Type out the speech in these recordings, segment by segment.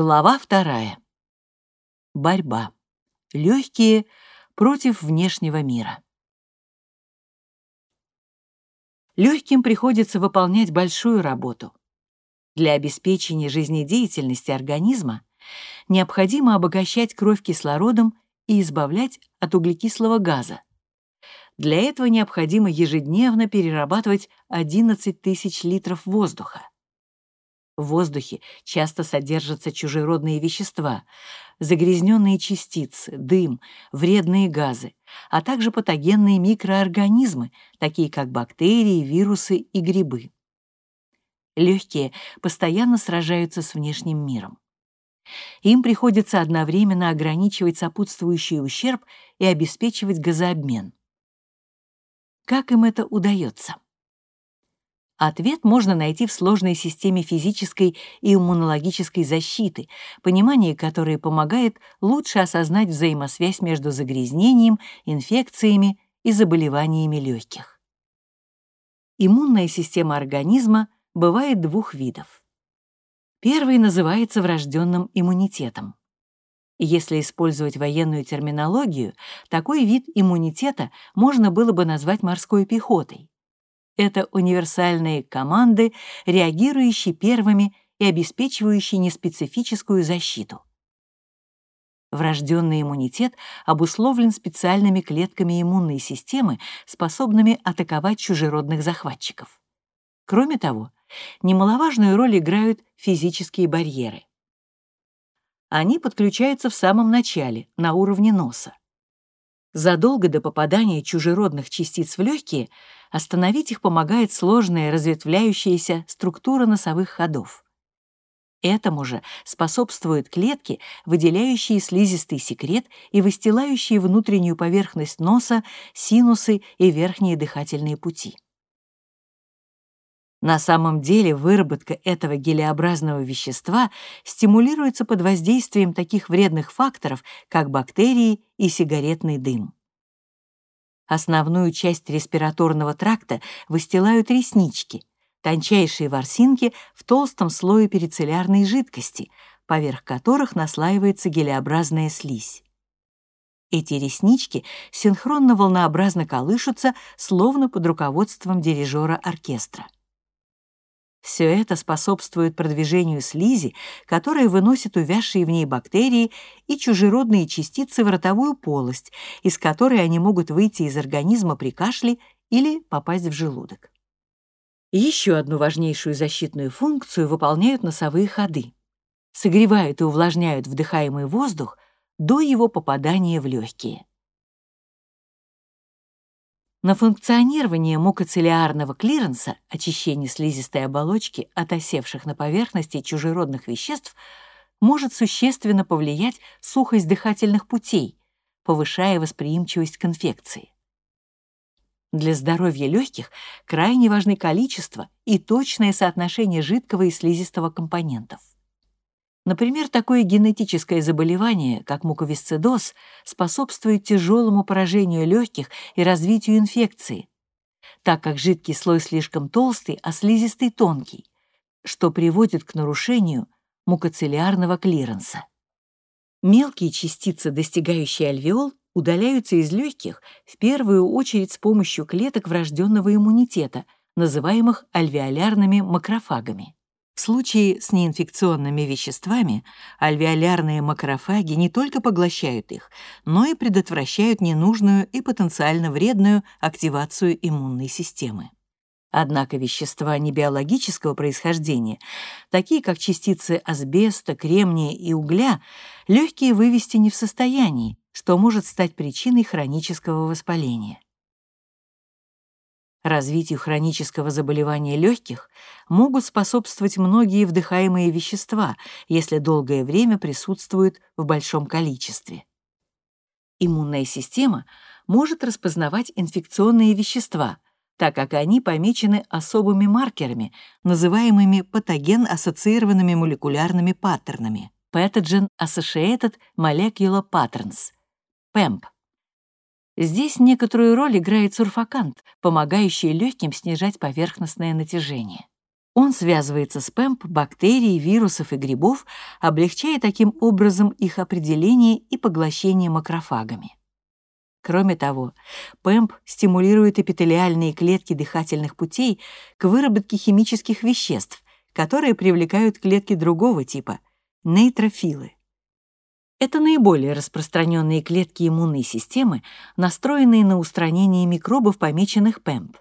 Глава вторая. Борьба. Легкие против внешнего мира. Легким приходится выполнять большую работу. Для обеспечения жизнедеятельности организма необходимо обогащать кровь кислородом и избавлять от углекислого газа. Для этого необходимо ежедневно перерабатывать 11 тысяч литров воздуха. В воздухе часто содержатся чужеродные вещества, загрязненные частицы, дым, вредные газы, а также патогенные микроорганизмы, такие как бактерии, вирусы и грибы. Легкие постоянно сражаются с внешним миром. Им приходится одновременно ограничивать сопутствующий ущерб и обеспечивать газообмен. Как им это удается? Ответ можно найти в сложной системе физической и иммунологической защиты, понимание которой помогает лучше осознать взаимосвязь между загрязнением, инфекциями и заболеваниями легких. Иммунная система организма бывает двух видов. Первый называется врожденным иммунитетом. Если использовать военную терминологию, такой вид иммунитета можно было бы назвать морской пехотой. Это универсальные команды, реагирующие первыми и обеспечивающие неспецифическую защиту. Врожденный иммунитет обусловлен специальными клетками иммунной системы, способными атаковать чужеродных захватчиков. Кроме того, немаловажную роль играют физические барьеры. Они подключаются в самом начале, на уровне носа. Задолго до попадания чужеродных частиц в легкие остановить их помогает сложная разветвляющаяся структура носовых ходов. Этому же способствуют клетки, выделяющие слизистый секрет и выстилающие внутреннюю поверхность носа, синусы и верхние дыхательные пути. На самом деле выработка этого гелеобразного вещества стимулируется под воздействием таких вредных факторов, как бактерии и сигаретный дым. Основную часть респираторного тракта выстилают реснички, тончайшие ворсинки в толстом слое перицеллярной жидкости, поверх которых наслаивается гелеобразная слизь. Эти реснички синхронно-волнообразно колышутся, словно под руководством дирижера оркестра. Все это способствует продвижению слизи, которая выносит увязшие в ней бактерии и чужеродные частицы в ротовую полость, из которой они могут выйти из организма при кашле или попасть в желудок. Еще одну важнейшую защитную функцию выполняют носовые ходы. Согревают и увлажняют вдыхаемый воздух до его попадания в легкие. На функционирование мукоцилиарного клиренса, очищение слизистой оболочки от осевших на поверхности чужеродных веществ, может существенно повлиять сухость дыхательных путей, повышая восприимчивость к инфекции. Для здоровья легких крайне важны количество и точное соотношение жидкого и слизистого компонентов. Например, такое генетическое заболевание, как муковисцидоз, способствует тяжелому поражению легких и развитию инфекции, так как жидкий слой слишком толстый, а слизистый тонкий, что приводит к нарушению мукоцилиарного клиренса. Мелкие частицы, достигающие альвеол, удаляются из легких в первую очередь с помощью клеток врожденного иммунитета, называемых альвеолярными макрофагами. В случае с неинфекционными веществами альвеолярные макрофаги не только поглощают их, но и предотвращают ненужную и потенциально вредную активацию иммунной системы. Однако вещества небиологического происхождения, такие как частицы асбеста, кремния и угля, легкие вывести не в состоянии, что может стать причиной хронического воспаления. Развитию хронического заболевания легких могут способствовать многие вдыхаемые вещества, если долгое время присутствуют в большом количестве. Иммунная система может распознавать инфекционные вещества, так как они помечены особыми маркерами, называемыми патоген-ассоциированными молекулярными паттернами Pathogen Associated Molecular Patterns, PAMP. Здесь некоторую роль играет сурфакант, помогающий легким снижать поверхностное натяжение. Он связывается с ПЭМП бактерий, вирусов и грибов, облегчая таким образом их определение и поглощение макрофагами. Кроме того, ПЭМП стимулирует эпителиальные клетки дыхательных путей к выработке химических веществ, которые привлекают клетки другого типа — нейтрофилы. Это наиболее распространенные клетки иммунной системы, настроенные на устранение микробов, помеченных ПЭМП.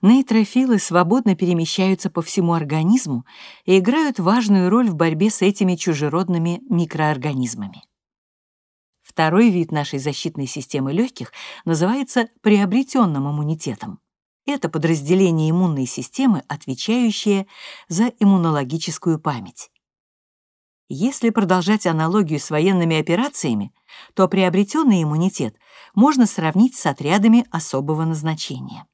Нейтрофилы свободно перемещаются по всему организму и играют важную роль в борьбе с этими чужеродными микроорганизмами. Второй вид нашей защитной системы легких называется приобретенным иммунитетом. Это подразделение иммунной системы, отвечающее за иммунологическую память. Если продолжать аналогию с военными операциями, то приобретенный иммунитет можно сравнить с отрядами особого назначения.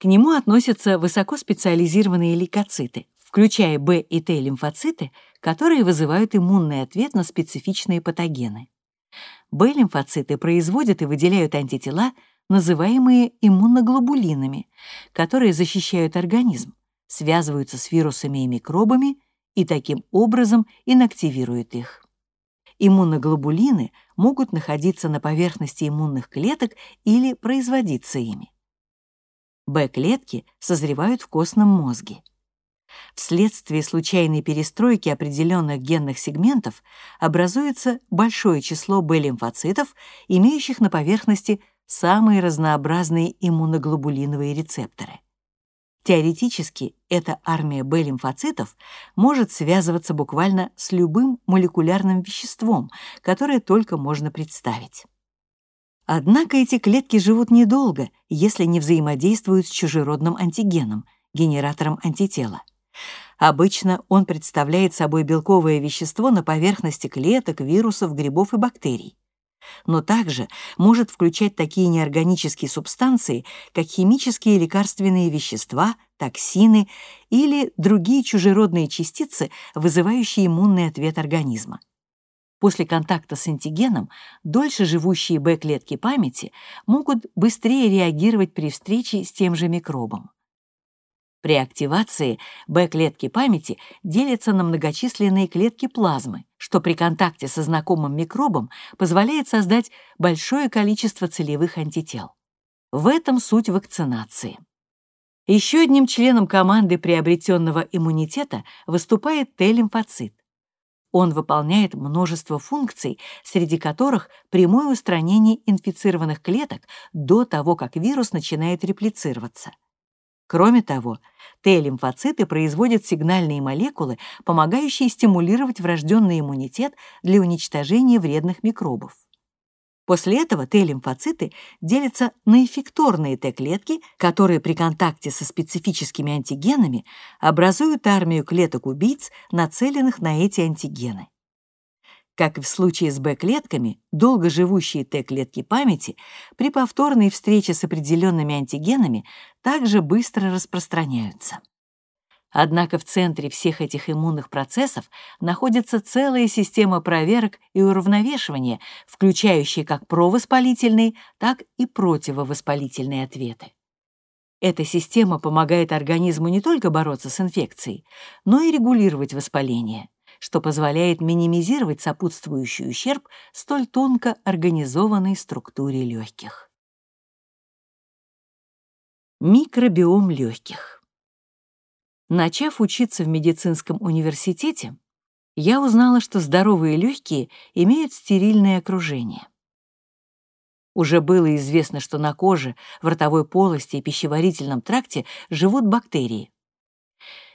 К нему относятся высокоспециализированные лейкоциты, включая Б и Т лимфоциты, которые вызывают иммунный ответ на специфичные патогены. Б-лимфоциты производят и выделяют антитела, называемые иммуноглобулинами, которые защищают организм, связываются с вирусами и микробами и таким образом инактивируют их. Иммуноглобулины могут находиться на поверхности иммунных клеток или производиться ими. Б-клетки созревают в костном мозге. Вследствие случайной перестройки определенных генных сегментов образуется большое число Б-лимфоцитов, имеющих на поверхности самые разнообразные иммуноглобулиновые рецепторы. Теоретически, эта армия Б-лимфоцитов может связываться буквально с любым молекулярным веществом, которое только можно представить. Однако эти клетки живут недолго, если не взаимодействуют с чужеродным антигеном, генератором антитела. Обычно он представляет собой белковое вещество на поверхности клеток, вирусов, грибов и бактерий. Но также может включать такие неорганические субстанции, как химические лекарственные вещества, токсины или другие чужеродные частицы, вызывающие иммунный ответ организма. После контакта с антигеном дольше живущие Б-клетки памяти могут быстрее реагировать при встрече с тем же микробом. При активации Б-клетки памяти делятся на многочисленные клетки плазмы, что при контакте со знакомым микробом позволяет создать большое количество целевых антител. В этом суть вакцинации. Еще одним членом команды приобретенного иммунитета выступает Т-лимфоцит. Он выполняет множество функций, среди которых прямое устранение инфицированных клеток до того, как вирус начинает реплицироваться. Кроме того, Т-лимфоциты производят сигнальные молекулы, помогающие стимулировать врожденный иммунитет для уничтожения вредных микробов. После этого Т-лимфоциты делятся на эффекторные Т-клетки, которые при контакте со специфическими антигенами образуют армию клеток-убийц, нацеленных на эти антигены. Как и в случае с Б-клетками, долгоживущие Т-клетки памяти при повторной встрече с определенными антигенами также быстро распространяются. Однако в центре всех этих иммунных процессов находится целая система проверок и уравновешивания, включающая как провоспалительные, так и противовоспалительные ответы. Эта система помогает организму не только бороться с инфекцией, но и регулировать воспаление, что позволяет минимизировать сопутствующий ущерб столь тонко организованной структуре легких. Микробиом легких. Начав учиться в медицинском университете, я узнала, что здоровые легкие имеют стерильное окружение. Уже было известно, что на коже, в ротовой полости и пищеварительном тракте живут бактерии.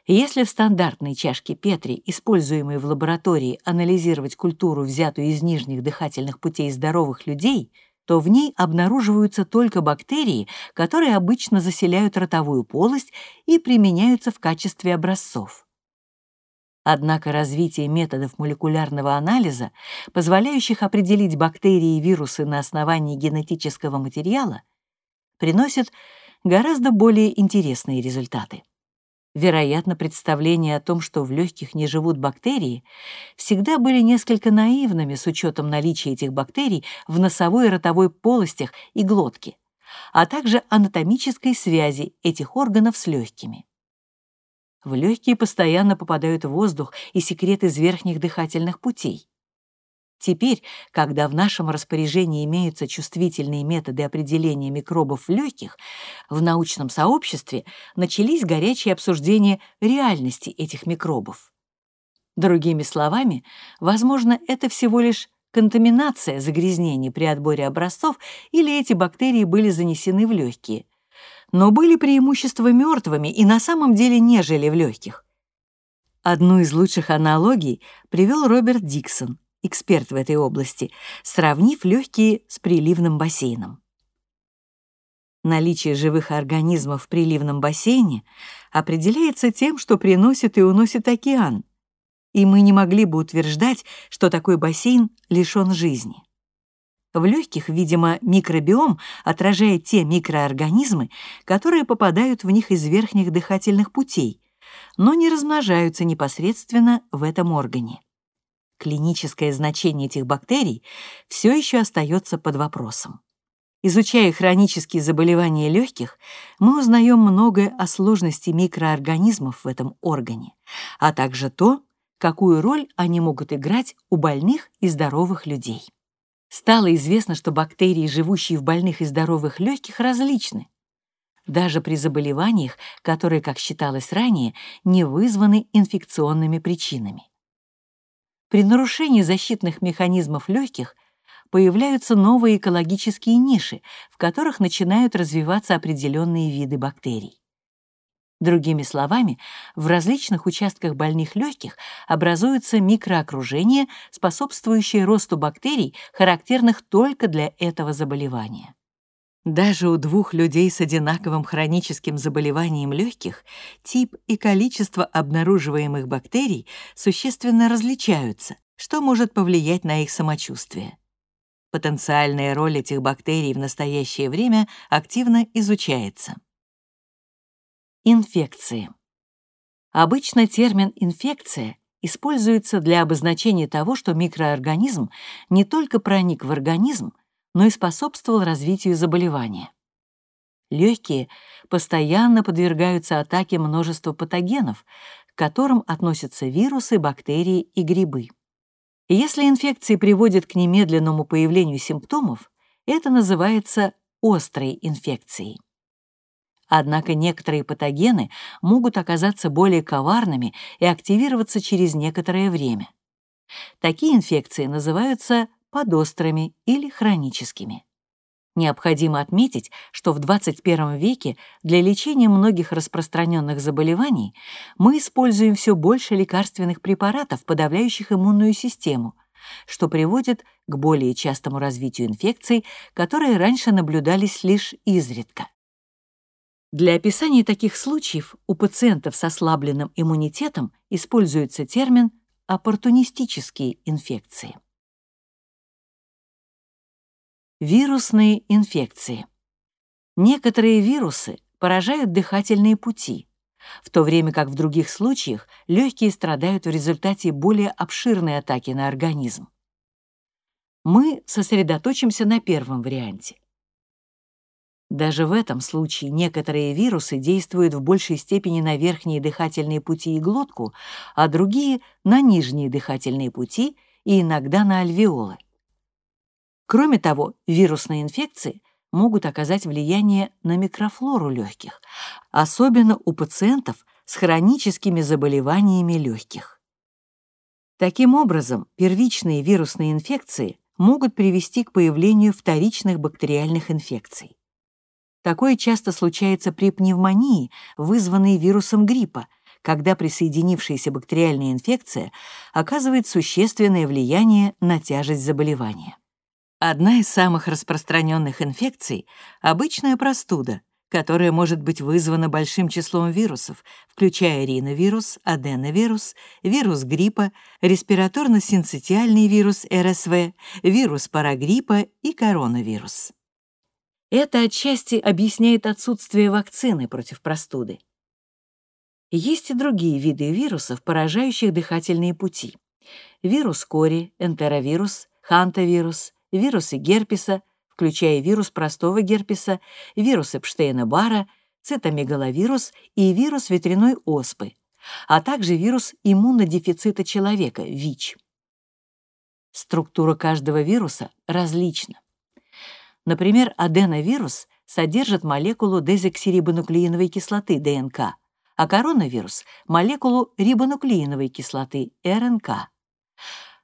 Если в стандартной чашке Петри, используемой в лаборатории, анализировать культуру, взятую из нижних дыхательных путей здоровых людей — то в ней обнаруживаются только бактерии, которые обычно заселяют ротовую полость и применяются в качестве образцов. Однако развитие методов молекулярного анализа, позволяющих определить бактерии и вирусы на основании генетического материала, приносит гораздо более интересные результаты. Вероятно, представления о том, что в легких не живут бактерии, всегда были несколько наивными с учетом наличия этих бактерий в носовой и ротовой полостях и глотке, а также анатомической связи этих органов с легкими. В легкие постоянно попадают воздух и секрет из верхних дыхательных путей. Теперь, когда в нашем распоряжении имеются чувствительные методы определения микробов в легких, в научном сообществе начались горячие обсуждения реальности этих микробов. Другими словами, возможно, это всего лишь контаминация загрязнений при отборе образцов или эти бактерии были занесены в легкие. Но были преимущества мертвыми и на самом деле не жили в легких. Одну из лучших аналогий привел Роберт Диксон — эксперт в этой области, сравнив легкие с приливным бассейном. Наличие живых организмов в приливном бассейне определяется тем, что приносит и уносит океан, и мы не могли бы утверждать, что такой бассейн лишён жизни. В легких, видимо, микробиом отражает те микроорганизмы, которые попадают в них из верхних дыхательных путей, но не размножаются непосредственно в этом органе клиническое значение этих бактерий все еще остается под вопросом. Изучая хронические заболевания легких, мы узнаем многое о сложности микроорганизмов в этом органе, а также то, какую роль они могут играть у больных и здоровых людей. Стало известно, что бактерии, живущие в больных и здоровых легких, различны. Даже при заболеваниях, которые, как считалось ранее, не вызваны инфекционными причинами. При нарушении защитных механизмов легких появляются новые экологические ниши, в которых начинают развиваться определенные виды бактерий. Другими словами, в различных участках больных легких образуется микроокружение, способствующее росту бактерий, характерных только для этого заболевания. Даже у двух людей с одинаковым хроническим заболеванием легких тип и количество обнаруживаемых бактерий существенно различаются, что может повлиять на их самочувствие. Потенциальная роль этих бактерий в настоящее время активно изучается. Инфекции. Обычно термин «инфекция» используется для обозначения того, что микроорганизм не только проник в организм, но и способствовал развитию заболевания. Легкие постоянно подвергаются атаке множества патогенов, к которым относятся вирусы, бактерии и грибы. Если инфекции приводят к немедленному появлению симптомов, это называется острой инфекцией. Однако некоторые патогены могут оказаться более коварными и активироваться через некоторое время. Такие инфекции называются подострыми или хроническими. Необходимо отметить, что в 21 веке для лечения многих распространенных заболеваний мы используем все больше лекарственных препаратов, подавляющих иммунную систему, что приводит к более частому развитию инфекций, которые раньше наблюдались лишь изредка. Для описания таких случаев у пациентов с ослабленным иммунитетом используется термин «оппортунистические инфекции». Вирусные инфекции. Некоторые вирусы поражают дыхательные пути, в то время как в других случаях легкие страдают в результате более обширной атаки на организм. Мы сосредоточимся на первом варианте. Даже в этом случае некоторые вирусы действуют в большей степени на верхние дыхательные пути и глотку, а другие — на нижние дыхательные пути и иногда на альвеолы. Кроме того, вирусные инфекции могут оказать влияние на микрофлору легких, особенно у пациентов с хроническими заболеваниями легких. Таким образом, первичные вирусные инфекции могут привести к появлению вторичных бактериальных инфекций. Такое часто случается при пневмонии, вызванной вирусом гриппа, когда присоединившаяся бактериальная инфекция оказывает существенное влияние на тяжесть заболевания. Одна из самых распространенных инфекций — обычная простуда, которая может быть вызвана большим числом вирусов, включая риновирус, аденовирус, вирус гриппа, респираторно-синцитиальный вирус РСВ, вирус парагриппа и коронавирус. Это отчасти объясняет отсутствие вакцины против простуды. Есть и другие виды вирусов, поражающих дыхательные пути. Вирус кори, энтеровирус, хантавирус — вирусы герпеса, включая вирус простого герпеса, вирус Эпштейна-Барра, цитомегаловирус и вирус ветряной оспы, а также вирус иммунодефицита человека, ВИЧ. Структура каждого вируса различна. Например, аденовирус содержит молекулу дезоксирибонуклеиновой кислоты, ДНК, а коронавирус — молекулу рибонуклеиновой кислоты, РНК.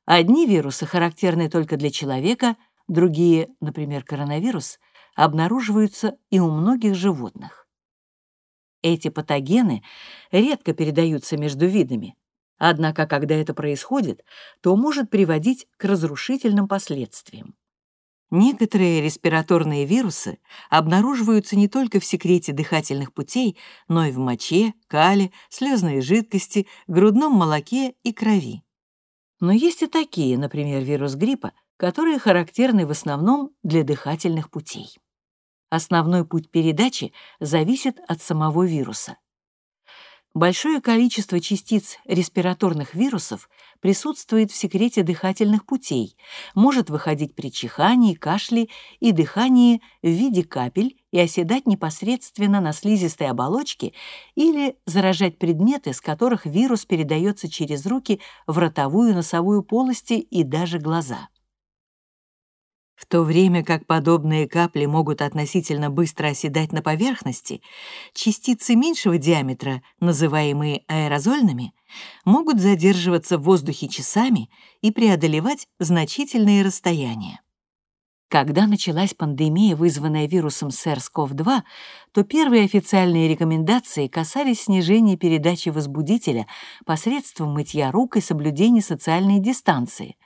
Одни вирусы характерны только для человека, другие, например, коронавирус, обнаруживаются и у многих животных. Эти патогены редко передаются между видами, однако когда это происходит, то может приводить к разрушительным последствиям. Некоторые респираторные вирусы обнаруживаются не только в секрете дыхательных путей, но и в моче, кале, слезной жидкости, грудном молоке и крови. Но есть и такие, например, вирус гриппа, которые характерны в основном для дыхательных путей. Основной путь передачи зависит от самого вируса. Большое количество частиц респираторных вирусов присутствует в секрете дыхательных путей, может выходить при чихании, кашле и дыхании в виде капель и оседать непосредственно на слизистой оболочке или заражать предметы, с которых вирус передается через руки в ротовую, носовую полости и даже глаза. В то время как подобные капли могут относительно быстро оседать на поверхности, частицы меньшего диаметра, называемые аэрозольными, могут задерживаться в воздухе часами и преодолевать значительные расстояния. Когда началась пандемия, вызванная вирусом SARS-CoV-2, то первые официальные рекомендации касались снижения передачи возбудителя посредством мытья рук и соблюдения социальной дистанции,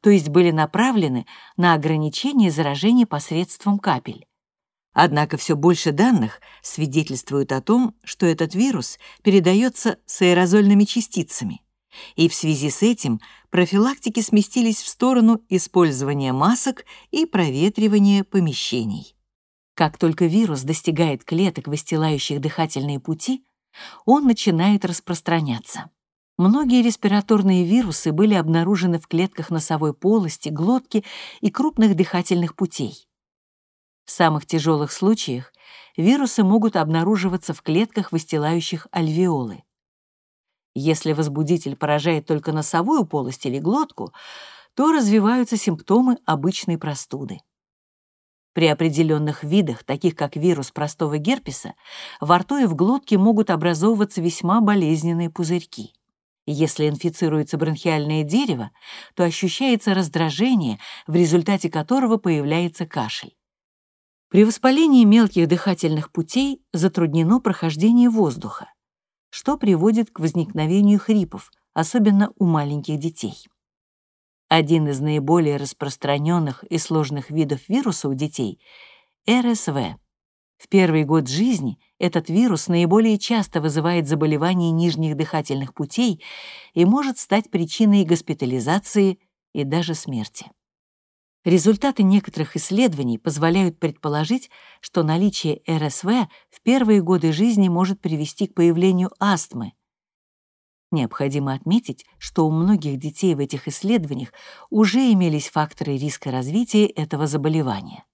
то есть были направлены на ограничение заражения посредством капель. Однако все больше данных свидетельствуют о том, что этот вирус передается с аэрозольными частицами. И в связи с этим профилактики сместились в сторону использования масок и проветривания помещений. Как только вирус достигает клеток, выстилающих дыхательные пути, он начинает распространяться. Многие респираторные вирусы были обнаружены в клетках носовой полости, глотки и крупных дыхательных путей. В самых тяжелых случаях вирусы могут обнаруживаться в клетках, выстилающих альвеолы. Если возбудитель поражает только носовую полость или глотку, то развиваются симптомы обычной простуды. При определенных видах, таких как вирус простого герпеса, во рту и в глотке могут образовываться весьма болезненные пузырьки. Если инфицируется бронхиальное дерево, то ощущается раздражение, в результате которого появляется кашель. При воспалении мелких дыхательных путей затруднено прохождение воздуха что приводит к возникновению хрипов, особенно у маленьких детей. Один из наиболее распространенных и сложных видов вируса у детей — РСВ. В первый год жизни этот вирус наиболее часто вызывает заболевания нижних дыхательных путей и может стать причиной госпитализации и даже смерти. Результаты некоторых исследований позволяют предположить, что наличие РСВ в первые годы жизни может привести к появлению астмы. Необходимо отметить, что у многих детей в этих исследованиях уже имелись факторы риска развития этого заболевания.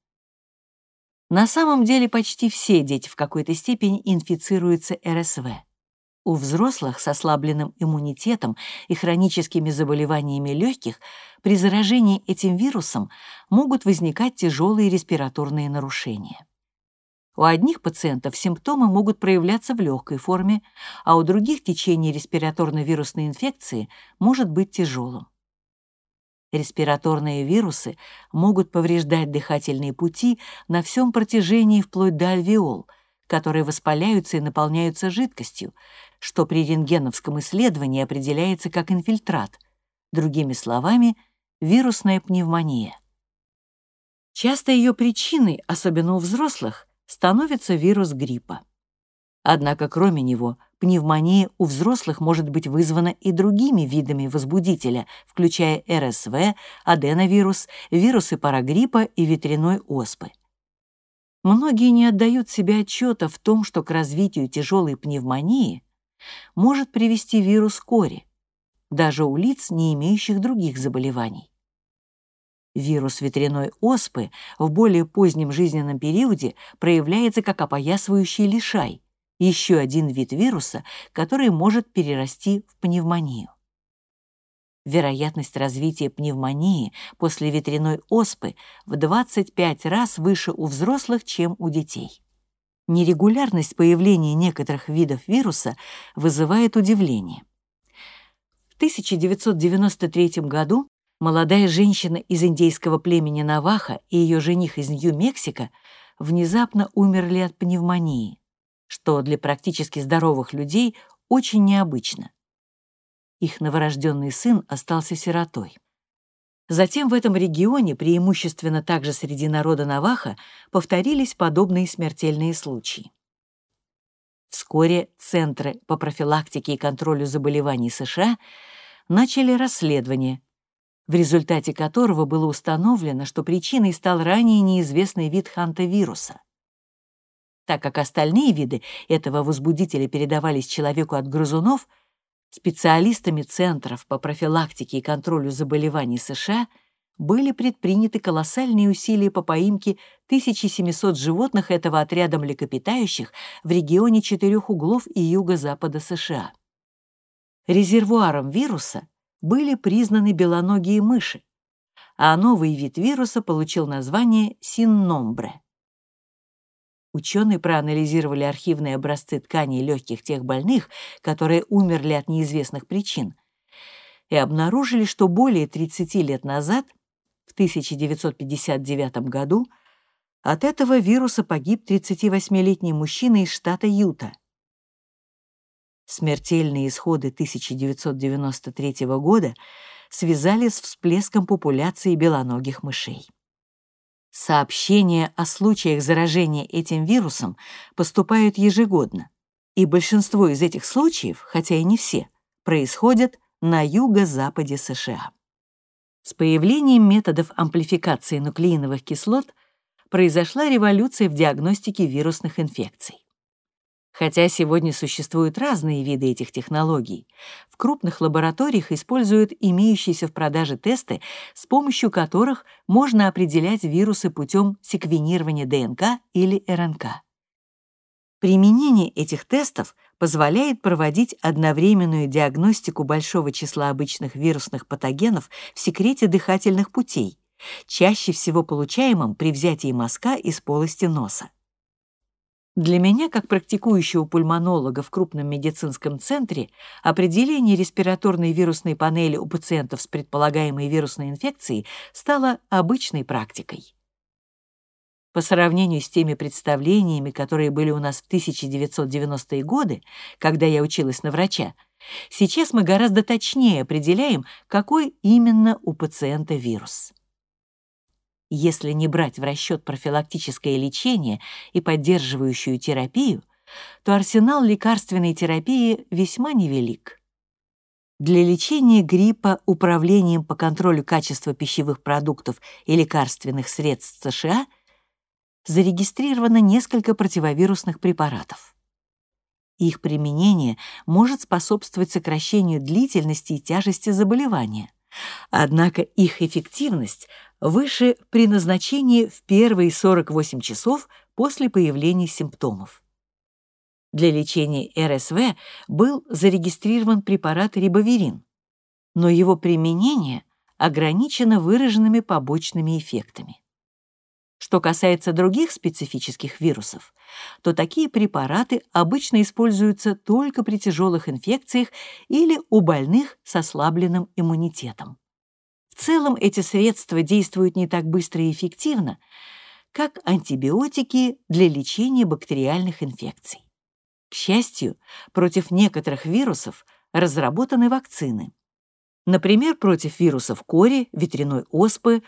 На самом деле почти все дети в какой-то степени инфицируются РСВ. У взрослых с ослабленным иммунитетом и хроническими заболеваниями легких при заражении этим вирусом могут возникать тяжелые респираторные нарушения. У одних пациентов симптомы могут проявляться в легкой форме, а у других течение респираторно-вирусной инфекции может быть тяжелым. Респираторные вирусы могут повреждать дыхательные пути на всем протяжении вплоть до альвеол, которые воспаляются и наполняются жидкостью, что при рентгеновском исследовании определяется как инфильтрат, другими словами, вирусная пневмония. Часто ее причиной, особенно у взрослых, становится вирус гриппа. Однако, кроме него, пневмония у взрослых может быть вызвана и другими видами возбудителя, включая РСВ, аденовирус, вирусы парагриппа и ветряной оспы. Многие не отдают себе отчета в том, что к развитию тяжелой пневмонии может привести вирус кори, даже у лиц, не имеющих других заболеваний. Вирус ветряной оспы в более позднем жизненном периоде проявляется как опоясывающий лишай, еще один вид вируса, который может перерасти в пневмонию. Вероятность развития пневмонии после ветряной оспы в 25 раз выше у взрослых, чем у детей. Нерегулярность появления некоторых видов вируса вызывает удивление. В 1993 году молодая женщина из индейского племени Наваха и ее жених из Нью-Мексико внезапно умерли от пневмонии, что для практически здоровых людей очень необычно. Их новорожденный сын остался сиротой. Затем в этом регионе, преимущественно также среди народа Наваха, повторились подобные смертельные случаи. Вскоре Центры по профилактике и контролю заболеваний США начали расследование, в результате которого было установлено, что причиной стал ранее неизвестный вид хантавируса. Так как остальные виды этого возбудителя передавались человеку от грызунов, специалистами Центров по профилактике и контролю заболеваний США были предприняты колоссальные усилия по поимке 1700 животных этого отряда млекопитающих в регионе четырех углов и юго-запада США. Резервуаром вируса были признаны белоногие мыши, а новый вид вируса получил название синномбре. Ученые проанализировали архивные образцы тканей легких тех больных, которые умерли от неизвестных причин, и обнаружили, что более 30 лет назад, в 1959 году, от этого вируса погиб 38-летний мужчина из штата Юта. Смертельные исходы 1993 года связали с всплеском популяции белоногих мышей. Сообщения о случаях заражения этим вирусом поступают ежегодно, и большинство из этих случаев, хотя и не все, происходят на юго-западе США. С появлением методов амплификации нуклеиновых кислот произошла революция в диагностике вирусных инфекций. Хотя сегодня существуют разные виды этих технологий, в крупных лабораториях используют имеющиеся в продаже тесты, с помощью которых можно определять вирусы путем секвенирования ДНК или РНК. Применение этих тестов позволяет проводить одновременную диагностику большого числа обычных вирусных патогенов в секрете дыхательных путей, чаще всего получаемом при взятии мазка из полости носа. Для меня, как практикующего пульмонолога в крупном медицинском центре, определение респираторной вирусной панели у пациентов с предполагаемой вирусной инфекцией стало обычной практикой. По сравнению с теми представлениями, которые были у нас в 1990-е годы, когда я училась на врача, сейчас мы гораздо точнее определяем, какой именно у пациента вирус. Если не брать в расчет профилактическое лечение и поддерживающую терапию, то арсенал лекарственной терапии весьма невелик. Для лечения гриппа Управлением по контролю качества пищевых продуктов и лекарственных средств США зарегистрировано несколько противовирусных препаратов. Их применение может способствовать сокращению длительности и тяжести заболевания. Однако их эффективность выше при назначении в первые 48 часов после появления симптомов. Для лечения РСВ был зарегистрирован препарат рибоверин, но его применение ограничено выраженными побочными эффектами. Что касается других специфических вирусов, то такие препараты обычно используются только при тяжелых инфекциях или у больных с ослабленным иммунитетом. В целом эти средства действуют не так быстро и эффективно, как антибиотики для лечения бактериальных инфекций. К счастью, против некоторых вирусов разработаны вакцины. Например, против вирусов кори, ветряной оспы,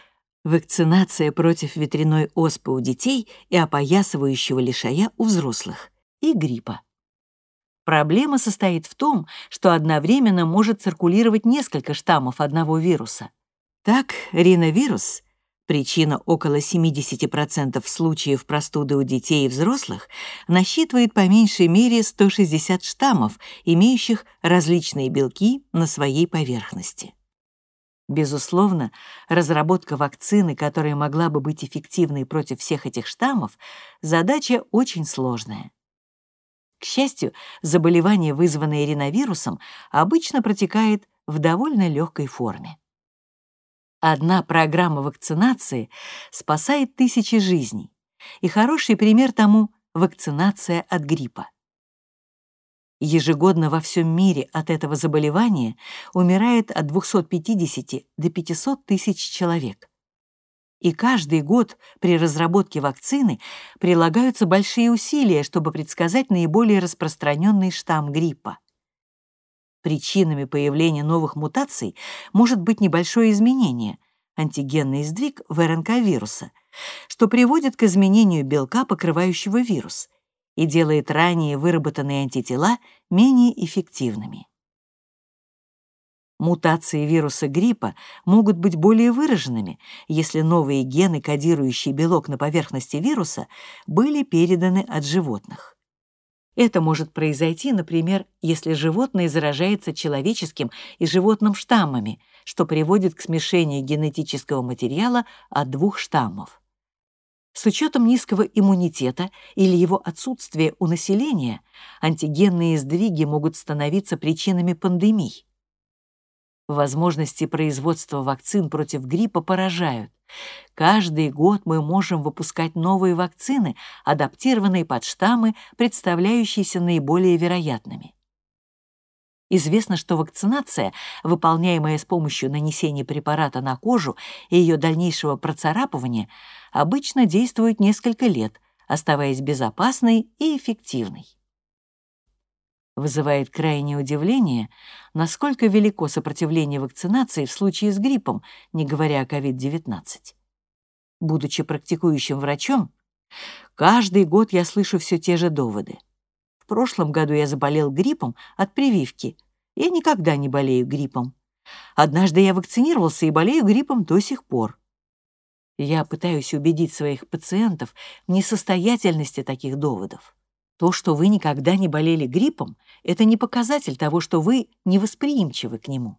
вакцинация против ветряной оспы у детей и опоясывающего лишая у взрослых, и гриппа. Проблема состоит в том, что одновременно может циркулировать несколько штаммов одного вируса. Так, риновирус, причина около 70% случаев простуды у детей и взрослых, насчитывает по меньшей мере 160 штаммов, имеющих различные белки на своей поверхности. Безусловно, разработка вакцины, которая могла бы быть эффективной против всех этих штаммов, задача очень сложная. К счастью, заболевание, вызванное риновирусом, обычно протекает в довольно легкой форме. Одна программа вакцинации спасает тысячи жизней, и хороший пример тому — вакцинация от гриппа. Ежегодно во всем мире от этого заболевания умирает от 250 до 500 тысяч человек. И каждый год при разработке вакцины прилагаются большие усилия, чтобы предсказать наиболее распространенный штамм гриппа. Причинами появления новых мутаций может быть небольшое изменение, антигенный сдвиг в РНК вируса, что приводит к изменению белка, покрывающего вирус, и делает ранее выработанные антитела менее эффективными. Мутации вируса гриппа могут быть более выраженными, если новые гены, кодирующие белок на поверхности вируса, были переданы от животных. Это может произойти, например, если животное заражается человеческим и животным штаммами, что приводит к смешению генетического материала от двух штаммов. С учетом низкого иммунитета или его отсутствия у населения, антигенные сдвиги могут становиться причинами пандемий. Возможности производства вакцин против гриппа поражают. Каждый год мы можем выпускать новые вакцины, адаптированные под штаммы, представляющиеся наиболее вероятными. Известно, что вакцинация, выполняемая с помощью нанесения препарата на кожу и ее дальнейшего процарапывания, обычно действует несколько лет, оставаясь безопасной и эффективной. Вызывает крайнее удивление, насколько велико сопротивление вакцинации в случае с гриппом, не говоря о COVID-19. Будучи практикующим врачом, каждый год я слышу все те же доводы. В прошлом году я заболел гриппом от прививки. Я никогда не болею гриппом. Однажды я вакцинировался и болею гриппом до сих пор. Я пытаюсь убедить своих пациентов в несостоятельности таких доводов. То, что вы никогда не болели гриппом, это не показатель того, что вы невосприимчивы к нему.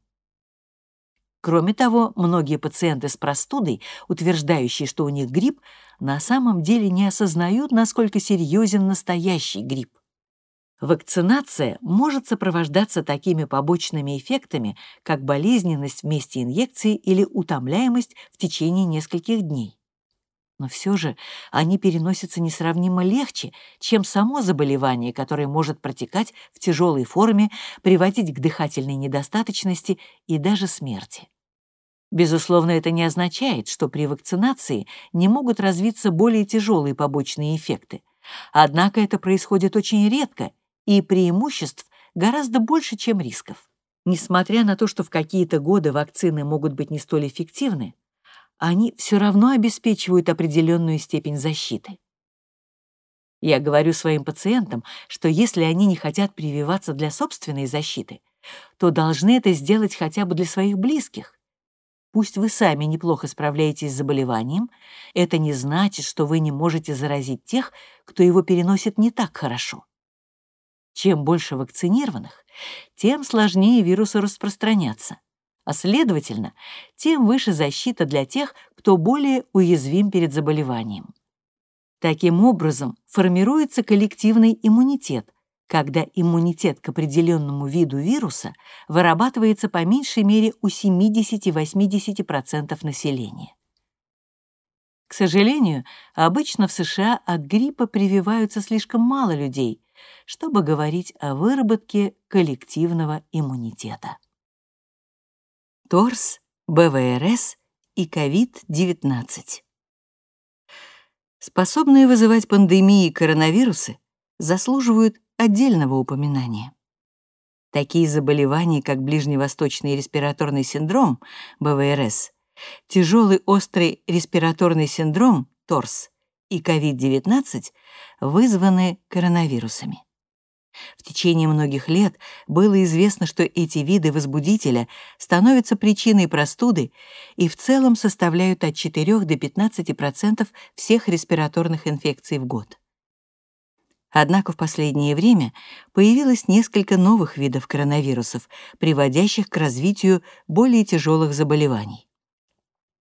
Кроме того, многие пациенты с простудой, утверждающие, что у них грипп, на самом деле не осознают, насколько серьезен настоящий грипп. Вакцинация может сопровождаться такими побочными эффектами, как болезненность в месте инъекции или утомляемость в течение нескольких дней но все же они переносятся несравнимо легче, чем само заболевание, которое может протекать в тяжелой форме, приводить к дыхательной недостаточности и даже смерти. Безусловно, это не означает, что при вакцинации не могут развиться более тяжелые побочные эффекты. Однако это происходит очень редко, и преимуществ гораздо больше, чем рисков. Несмотря на то, что в какие-то годы вакцины могут быть не столь эффективны, они все равно обеспечивают определенную степень защиты. Я говорю своим пациентам, что если они не хотят прививаться для собственной защиты, то должны это сделать хотя бы для своих близких. Пусть вы сами неплохо справляетесь с заболеванием, это не значит, что вы не можете заразить тех, кто его переносит не так хорошо. Чем больше вакцинированных, тем сложнее вирусу распространяться а следовательно, тем выше защита для тех, кто более уязвим перед заболеванием. Таким образом, формируется коллективный иммунитет, когда иммунитет к определенному виду вируса вырабатывается по меньшей мере у 70-80% населения. К сожалению, обычно в США от гриппа прививаются слишком мало людей, чтобы говорить о выработке коллективного иммунитета. ТОРС, БВРС и COVID-19. Способные вызывать пандемии коронавирусы заслуживают отдельного упоминания. Такие заболевания, как ближневосточный респираторный синдром, БВРС, тяжелый острый респираторный синдром, ТОРС, и COVID-19 вызваны коронавирусами. В течение многих лет было известно, что эти виды возбудителя становятся причиной простуды и в целом составляют от 4 до 15% всех респираторных инфекций в год. Однако в последнее время появилось несколько новых видов коронавирусов, приводящих к развитию более тяжелых заболеваний.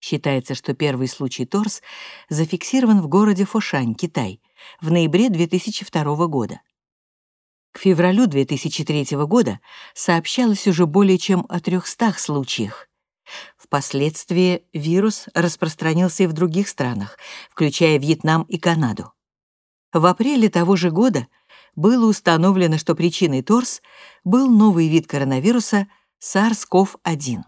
Считается, что первый случай ТОРС зафиксирован в городе Фошань, Китай, в ноябре 2002 года. К февралю 2003 года сообщалось уже более чем о 300 случаях. Впоследствии вирус распространился и в других странах, включая Вьетнам и Канаду. В апреле того же года было установлено, что причиной ТОРС был новый вид коронавируса SARS-CoV-1.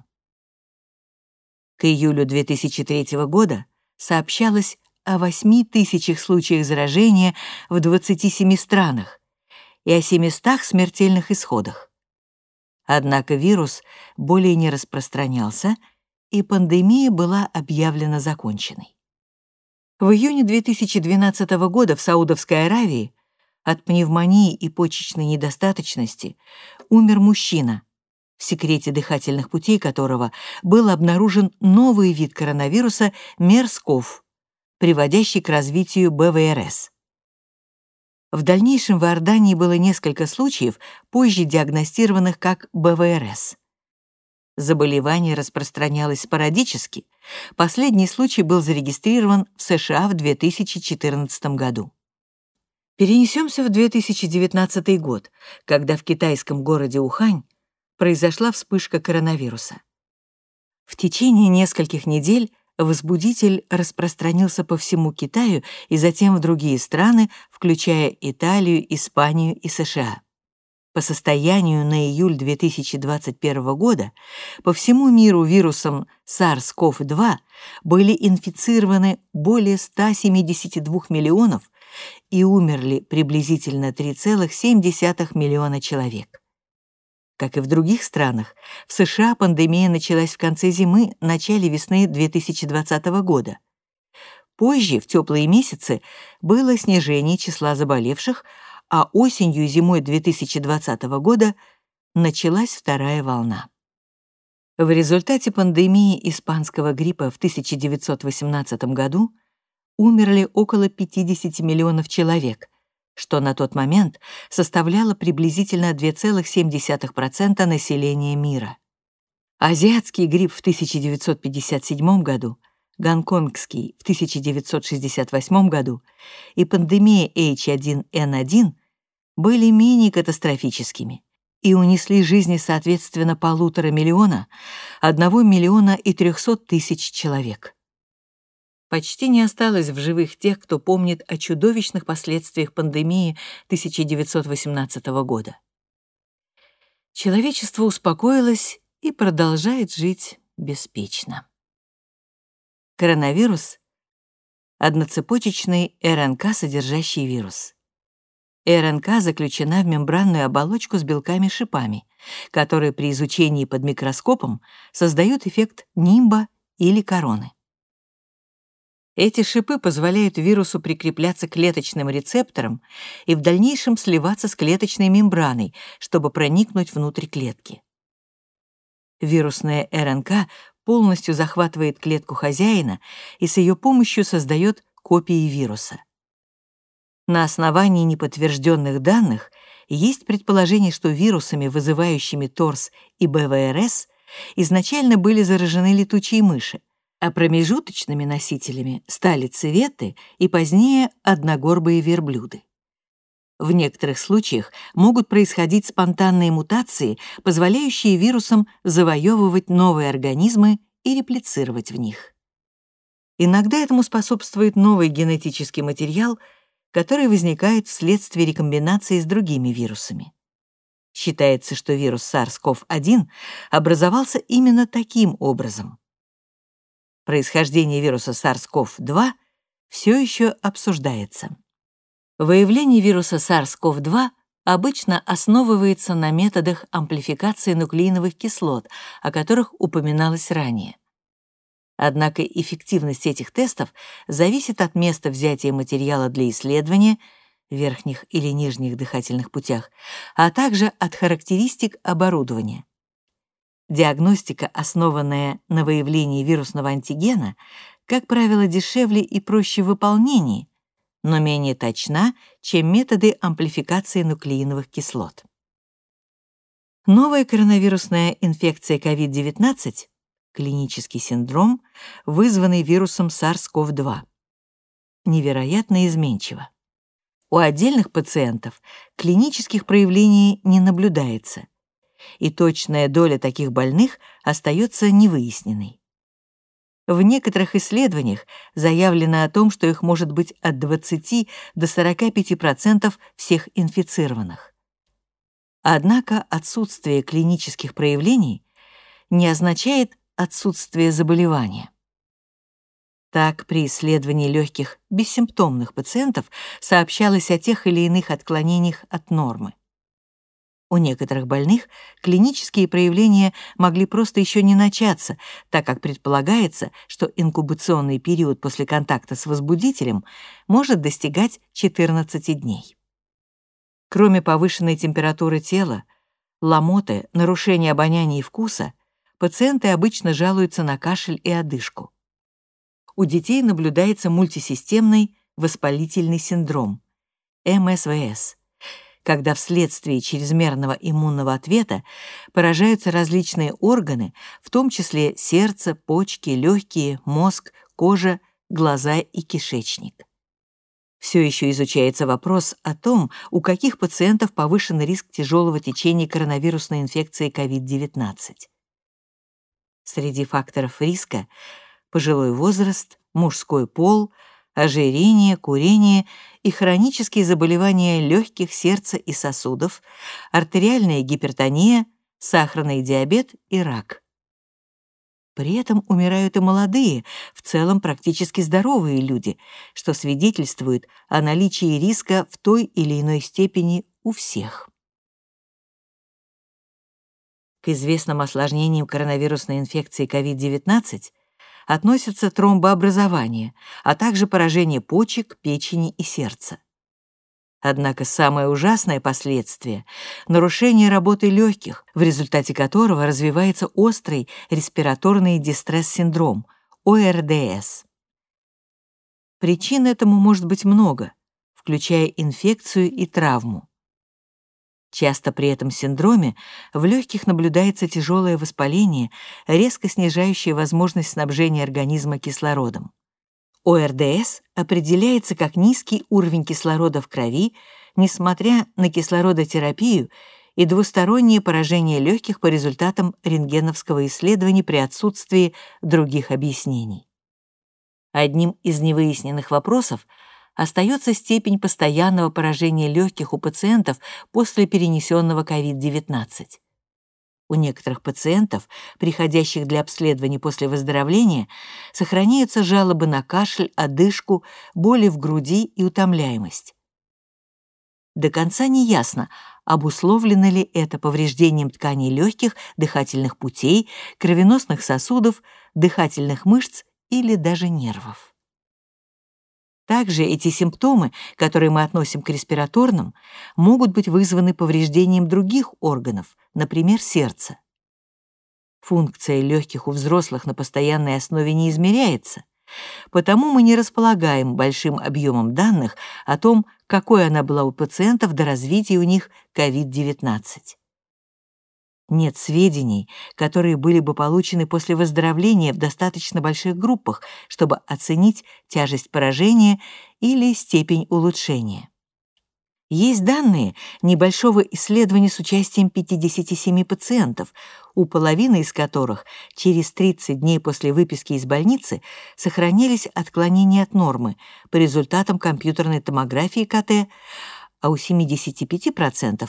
К июлю 2003 года сообщалось о 8 тысячах случаях заражения в 27 странах и о 700 смертельных исходах. Однако вирус более не распространялся, и пандемия была объявлена законченной. В июне 2012 года в Саудовской Аравии от пневмонии и почечной недостаточности умер мужчина, в секрете дыхательных путей которого был обнаружен новый вид коронавируса МЕРС-КОВ, приводящий к развитию БВРС. В дальнейшем в Иордании было несколько случаев, позже диагностированных как БВРС. Заболевание распространялось спорадически. Последний случай был зарегистрирован в США в 2014 году. Перенесемся в 2019 год, когда в китайском городе Ухань произошла вспышка коронавируса. В течение нескольких недель возбудитель распространился по всему Китаю и затем в другие страны, включая Италию, Испанию и США. По состоянию на июль 2021 года по всему миру вирусом SARS-CoV-2 были инфицированы более 172 миллионов и умерли приблизительно 3,7 миллиона человек. Как и в других странах, в США пандемия началась в конце зимы, начале весны 2020 года. Позже, в теплые месяцы, было снижение числа заболевших, а осенью и зимой 2020 года началась вторая волна. В результате пандемии испанского гриппа в 1918 году умерли около 50 миллионов человек, что на тот момент составляло приблизительно 2,7% населения мира. Азиатский грипп в 1957 году, гонконгский в 1968 году и пандемия H1N1 были менее катастрофическими и унесли жизни соответственно полутора миллиона, одного миллиона и трехсот тысяч человек. Почти не осталось в живых тех, кто помнит о чудовищных последствиях пандемии 1918 года. Человечество успокоилось и продолжает жить беспечно. Коронавирус — одноцепочечный РНК, содержащий вирус. РНК заключена в мембранную оболочку с белками-шипами, которые при изучении под микроскопом создают эффект нимба или короны. Эти шипы позволяют вирусу прикрепляться к клеточным рецепторам и в дальнейшем сливаться с клеточной мембраной, чтобы проникнуть внутрь клетки. Вирусная РНК полностью захватывает клетку хозяина и с ее помощью создает копии вируса. На основании неподтвержденных данных есть предположение, что вирусами, вызывающими ТОРС и БВРС, изначально были заражены летучие мыши, а промежуточными носителями стали цветы и позднее одногорбые верблюды. В некоторых случаях могут происходить спонтанные мутации, позволяющие вирусам завоевывать новые организмы и реплицировать в них. Иногда этому способствует новый генетический материал, который возникает вследствие рекомбинации с другими вирусами. Считается, что вирус SARS-CoV-1 образовался именно таким образом происхождение вируса SARS-CoV-2 все еще обсуждается. Выявление вируса SARS-CoV-2 обычно основывается на методах амплификации нуклеиновых кислот, о которых упоминалось ранее. Однако эффективность этих тестов зависит от места взятия материала для исследования верхних или нижних дыхательных путях, а также от характеристик оборудования. Диагностика, основанная на выявлении вирусного антигена, как правило, дешевле и проще в выполнении, но менее точна, чем методы амплификации нуклеиновых кислот. Новая коронавирусная инфекция COVID-19 — клинический синдром, вызванный вирусом SARS-CoV-2. Невероятно изменчиво. У отдельных пациентов клинических проявлений не наблюдается, и точная доля таких больных остается невыясненной. В некоторых исследованиях заявлено о том, что их может быть от 20 до 45% всех инфицированных. Однако отсутствие клинических проявлений не означает отсутствие заболевания. Так, при исследовании легких бессимптомных пациентов сообщалось о тех или иных отклонениях от нормы. У некоторых больных клинические проявления могли просто еще не начаться, так как предполагается, что инкубационный период после контакта с возбудителем может достигать 14 дней. Кроме повышенной температуры тела, ломоты, нарушения обоняния и вкуса, пациенты обычно жалуются на кашель и одышку. У детей наблюдается мультисистемный воспалительный синдром, МСВС, когда вследствие чрезмерного иммунного ответа поражаются различные органы, в том числе сердце, почки, легкие, мозг, кожа, глаза и кишечник. Все еще изучается вопрос о том, у каких пациентов повышен риск тяжелого течения коронавирусной инфекции COVID-19. Среди факторов риска – пожилой возраст, мужской пол, ожирение, курение и хронические заболевания легких, сердца и сосудов, артериальная гипертония, сахарный диабет и рак. При этом умирают и молодые, в целом практически здоровые люди, что свидетельствует о наличии риска в той или иной степени у всех. К известным осложнениям коронавирусной инфекции COVID-19 относятся тромбообразование, а также поражение почек, печени и сердца. Однако самое ужасное последствие — нарушение работы легких, в результате которого развивается острый респираторный дистресс-синдром, ОРДС. Причин этому может быть много, включая инфекцию и травму. Часто при этом синдроме в легких наблюдается тяжелое воспаление, резко снижающее возможность снабжения организма кислородом. ОРДС определяется как низкий уровень кислорода в крови, несмотря на кислородотерапию и двустороннее поражение легких по результатам рентгеновского исследования при отсутствии других объяснений. Одним из невыясненных вопросов остается степень постоянного поражения легких у пациентов после перенесенного COVID-19. У некоторых пациентов, приходящих для обследования после выздоровления, сохраняются жалобы на кашель, одышку, боли в груди и утомляемость. До конца не ясно, обусловлено ли это повреждением тканей легких, дыхательных путей, кровеносных сосудов, дыхательных мышц или даже нервов. Также эти симптомы, которые мы относим к респираторным, могут быть вызваны повреждением других органов, например, сердца. Функция легких у взрослых на постоянной основе не измеряется, потому мы не располагаем большим объемом данных о том, какой она была у пациентов до развития у них COVID-19. Нет сведений, которые были бы получены после выздоровления в достаточно больших группах, чтобы оценить тяжесть поражения или степень улучшения. Есть данные небольшого исследования с участием 57 пациентов, у половины из которых через 30 дней после выписки из больницы сохранились отклонения от нормы по результатам компьютерной томографии КТ, а у 75%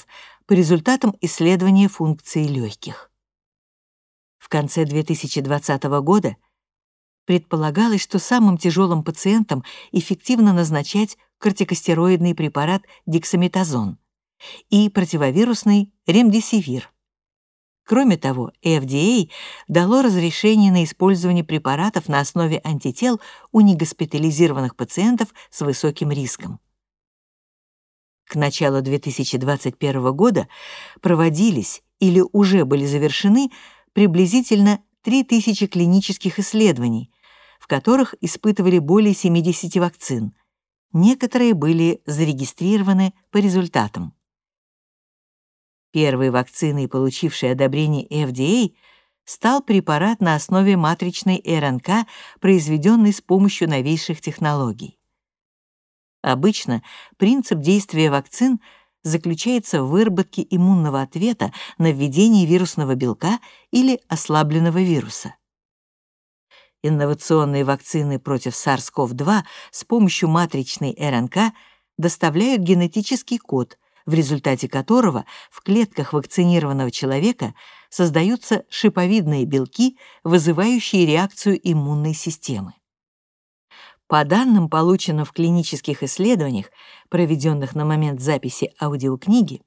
по результатам исследования функции легких. В конце 2020 года предполагалось, что самым тяжелым пациентам эффективно назначать кортикостероидный препарат дексаметазон и противовирусный ремдесивир. Кроме того, FDA дало разрешение на использование препаратов на основе антител у негоспитализированных пациентов с высоким риском. К началу 2021 года проводились или уже были завершены приблизительно 3000 клинических исследований, в которых испытывали более 70 вакцин. Некоторые были зарегистрированы по результатам. Первой вакциной, получившей одобрение FDA, стал препарат на основе матричной РНК, произведенный с помощью новейших технологий. Обычно принцип действия вакцин заключается в выработке иммунного ответа на введение вирусного белка или ослабленного вируса. Инновационные вакцины против SARS-CoV-2 с помощью матричной РНК доставляют генетический код, в результате которого в клетках вакцинированного человека создаются шиповидные белки, вызывающие реакцию иммунной системы. По данным, полученным в клинических исследованиях, проведенных на момент записи аудиокниги,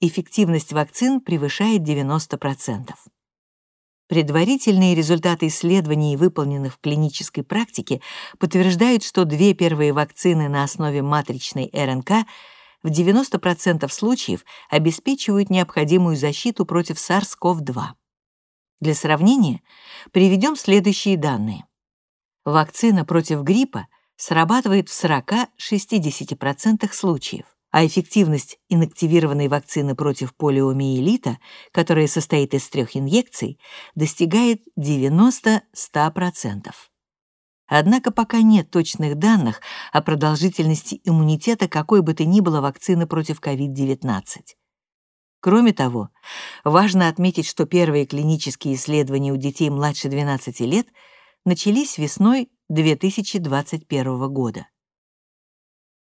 эффективность вакцин превышает 90%. Предварительные результаты исследований, выполненных в клинической практике, подтверждают, что две первые вакцины на основе матричной РНК в 90% случаев обеспечивают необходимую защиту против SARS-CoV-2. Для сравнения приведем следующие данные. Вакцина против гриппа срабатывает в 40-60% случаев а эффективность инактивированной вакцины против полиомиелита, которая состоит из трех инъекций, достигает 90-100%. Однако пока нет точных данных о продолжительности иммунитета какой бы то ни было вакцины против COVID-19. Кроме того, важно отметить, что первые клинические исследования у детей младше 12 лет начались весной 2021 года.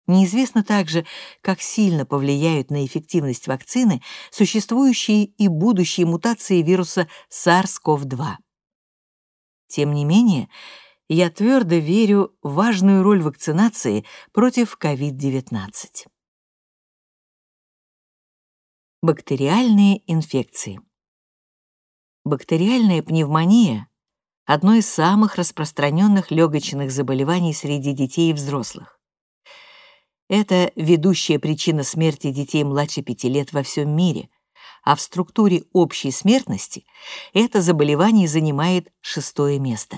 Неизвестно также, как сильно повлияют на эффективность вакцины существующие и будущие мутации вируса SARS-CoV-2. Тем не менее, я твердо верю в важную роль вакцинации против COVID-19. Бактериальные инфекции. Бактериальная пневмония — одно из самых распространенных легочных заболеваний среди детей и взрослых. Это ведущая причина смерти детей младше 5 лет во всем мире, а в структуре общей смертности это заболевание занимает шестое место.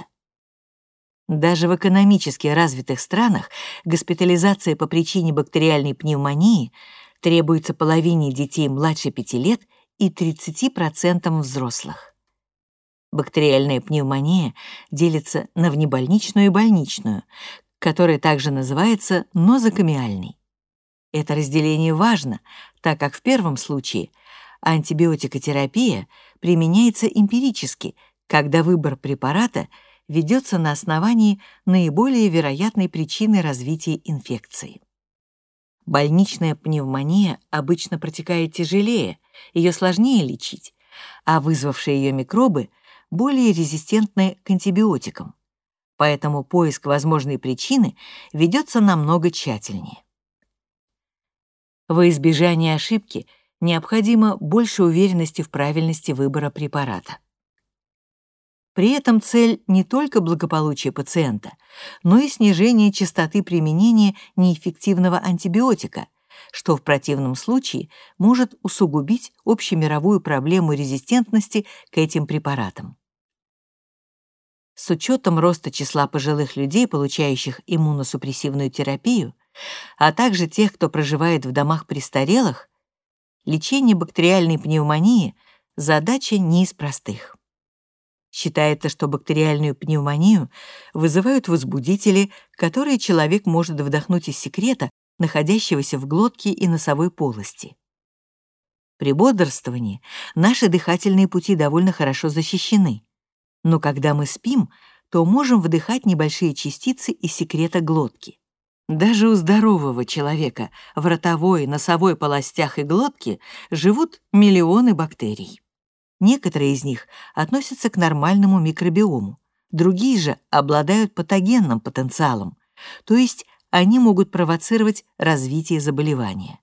Даже в экономически развитых странах госпитализация по причине бактериальной пневмонии требуется половине детей младше 5 лет и 30% взрослых. Бактериальная пневмония делится на внебольничную и больничную, который также называется нозокомиальный. Это разделение важно, так как в первом случае антибиотикотерапия применяется эмпирически, когда выбор препарата ведется на основании наиболее вероятной причины развития инфекции. Больничная пневмония обычно протекает тяжелее, ее сложнее лечить, а вызвавшие ее микробы более резистентны к антибиотикам поэтому поиск возможной причины ведется намного тщательнее. Во избежание ошибки необходимо больше уверенности в правильности выбора препарата. При этом цель не только благополучие пациента, но и снижение частоты применения неэффективного антибиотика, что в противном случае может усугубить общемировую проблему резистентности к этим препаратам. С учетом роста числа пожилых людей, получающих иммуносупрессивную терапию, а также тех, кто проживает в домах престарелых, лечение бактериальной пневмонии — задача не из простых. Считается, что бактериальную пневмонию вызывают возбудители, которые человек может вдохнуть из секрета, находящегося в глотке и носовой полости. При бодрствовании наши дыхательные пути довольно хорошо защищены — но когда мы спим, то можем вдыхать небольшие частицы из секрета глотки. Даже у здорового человека в ротовой, носовой полостях и глотке живут миллионы бактерий. Некоторые из них относятся к нормальному микробиому, другие же обладают патогенным потенциалом, то есть они могут провоцировать развитие заболевания.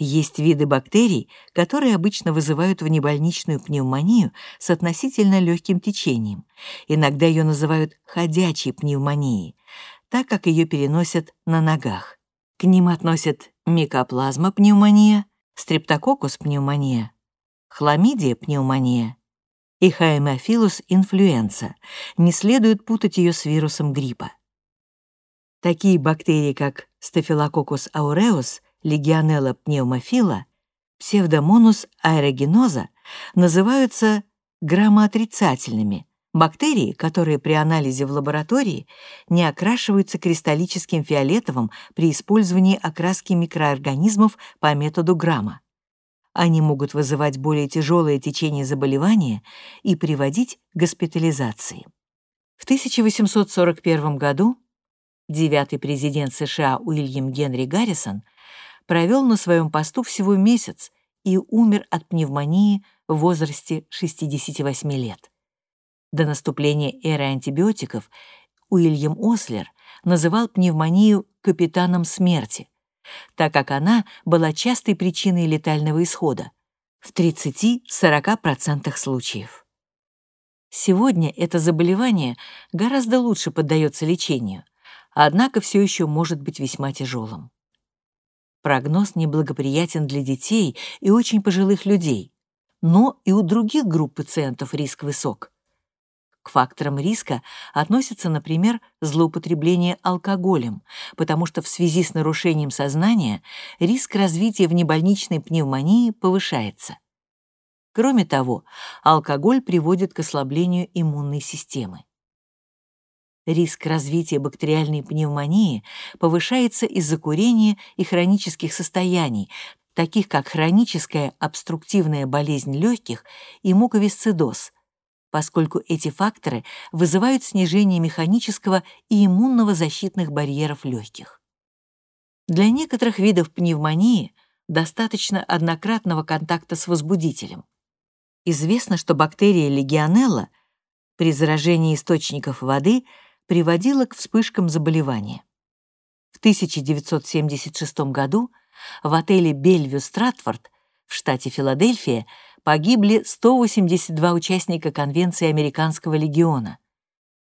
Есть виды бактерий, которые обычно вызывают внебольничную пневмонию с относительно легким течением. Иногда ее называют ходячей пневмонией, так как ее переносят на ногах. К ним относят микоплазма пневмония, стрептококкус пневмония, хламидия пневмония и хаемофилус инфлюенса. Не следует путать ее с вирусом гриппа. Такие бактерии, как стафилококкус ауреус легионелла пневмофила, псевдомонус аэрогеноза называются граммоотрицательными, Бактерии, которые при анализе в лаборатории не окрашиваются кристаллическим фиолетовым при использовании окраски микроорганизмов по методу Грамма. Они могут вызывать более тяжелое течение заболевания и приводить к госпитализации. В 1841 году девятый президент США Уильям Генри Гаррисон провел на своем посту всего месяц и умер от пневмонии в возрасте 68 лет. До наступления эры антибиотиков Уильям Ослер называл пневмонию «капитаном смерти», так как она была частой причиной летального исхода в 30-40% случаев. Сегодня это заболевание гораздо лучше поддается лечению, однако все еще может быть весьма тяжелым. Прогноз неблагоприятен для детей и очень пожилых людей, но и у других групп пациентов риск высок. К факторам риска относятся, например, злоупотребление алкоголем, потому что в связи с нарушением сознания риск развития внебольничной пневмонии повышается. Кроме того, алкоголь приводит к ослаблению иммунной системы. Риск развития бактериальной пневмонии повышается из-за курения и хронических состояний, таких как хроническая обструктивная болезнь легких и муковисцидоз, поскольку эти факторы вызывают снижение механического и иммунного защитных барьеров легких. Для некоторых видов пневмонии достаточно однократного контакта с возбудителем. Известно, что бактерия легионелла при заражении источников воды приводила к вспышкам заболевания. В 1976 году в отеле «Бельвью Стратфорд» в штате Филадельфия погибли 182 участника Конвенции Американского легиона.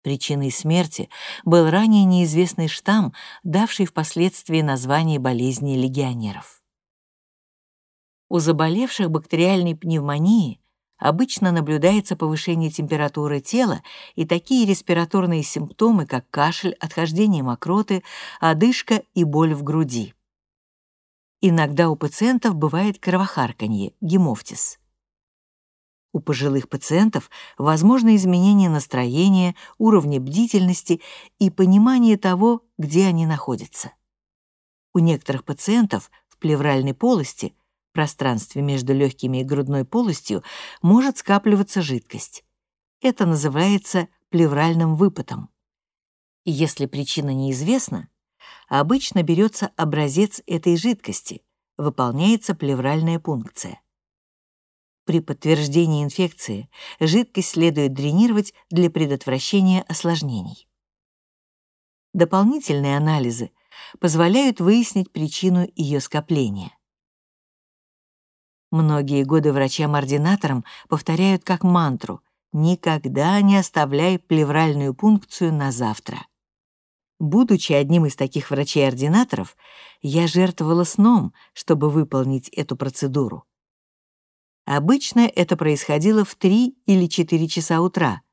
Причиной смерти был ранее неизвестный штамм, давший впоследствии название болезни легионеров. У заболевших бактериальной пневмонией обычно наблюдается повышение температуры тела и такие респираторные симптомы, как кашель, отхождение мокроты, одышка и боль в груди. Иногда у пациентов бывает кровохарканье, гемофтиз. У пожилых пациентов возможно изменение настроения, уровня бдительности и понимание того, где они находятся. У некоторых пациентов в плевральной полости, пространстве между легкими и грудной полостью, может скапливаться жидкость. Это называется плевральным выпотом. Если причина неизвестна, обычно берется образец этой жидкости, выполняется плевральная пункция. При подтверждении инфекции жидкость следует дренировать для предотвращения осложнений. Дополнительные анализы позволяют выяснить причину ее скопления. Многие годы врачам-ординаторам повторяют как мантру «Никогда не оставляй плевральную пункцию на завтра». Будучи одним из таких врачей-ординаторов, я жертвовала сном, чтобы выполнить эту процедуру. Обычно это происходило в 3 или 4 часа утра,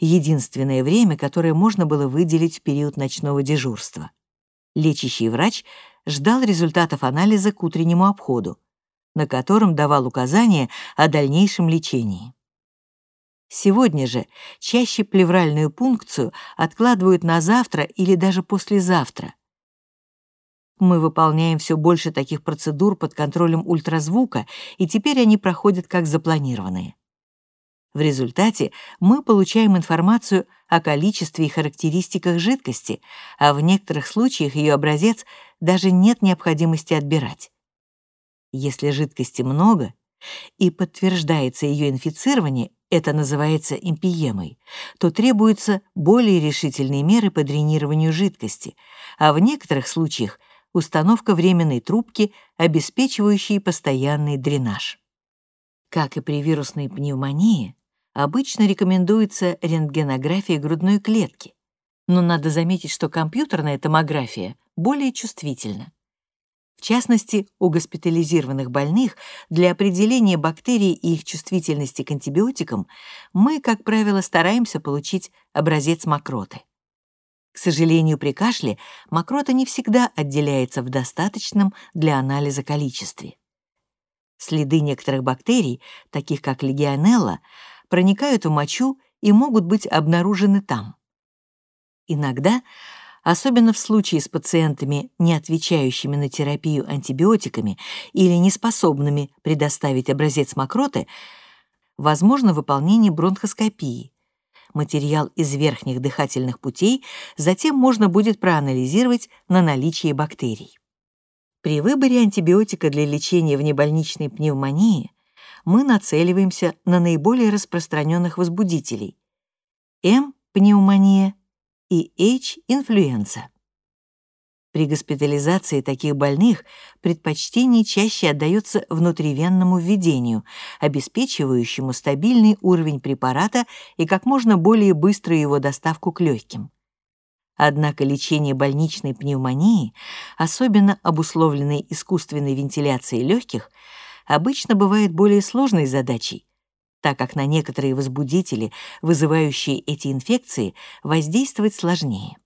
единственное время, которое можно было выделить в период ночного дежурства. Лечащий врач ждал результатов анализа к утреннему обходу, на котором давал указания о дальнейшем лечении. Сегодня же чаще плевральную пункцию откладывают на завтра или даже послезавтра, мы выполняем все больше таких процедур под контролем ультразвука, и теперь они проходят как запланированные. В результате мы получаем информацию о количестве и характеристиках жидкости, а в некоторых случаях ее образец даже нет необходимости отбирать. Если жидкости много и подтверждается ее инфицирование, это называется импиемой, то требуются более решительные меры по дренированию жидкости, а в некоторых случаях — установка временной трубки, обеспечивающей постоянный дренаж. Как и при вирусной пневмонии, обычно рекомендуется рентгенография грудной клетки, но надо заметить, что компьютерная томография более чувствительна. В частности, у госпитализированных больных для определения бактерий и их чувствительности к антибиотикам мы, как правило, стараемся получить образец мокроты. К сожалению, при кашле мокрота не всегда отделяется в достаточном для анализа количестве. Следы некоторых бактерий, таких как легионелла, проникают в мочу и могут быть обнаружены там. Иногда, особенно в случае с пациентами, не отвечающими на терапию антибиотиками или неспособными предоставить образец мокроты, возможно выполнение бронхоскопии. Материал из верхних дыхательных путей затем можно будет проанализировать на наличие бактерий. При выборе антибиотика для лечения внебольничной пневмонии мы нацеливаемся на наиболее распространенных возбудителей – М – пневмония и H – инфлюенса. При госпитализации таких больных предпочтение чаще отдается внутривенному введению, обеспечивающему стабильный уровень препарата и как можно более быструю его доставку к легким. Однако лечение больничной пневмонии, особенно обусловленной искусственной вентиляцией легких, обычно бывает более сложной задачей, так как на некоторые возбудители, вызывающие эти инфекции, воздействовать сложнее.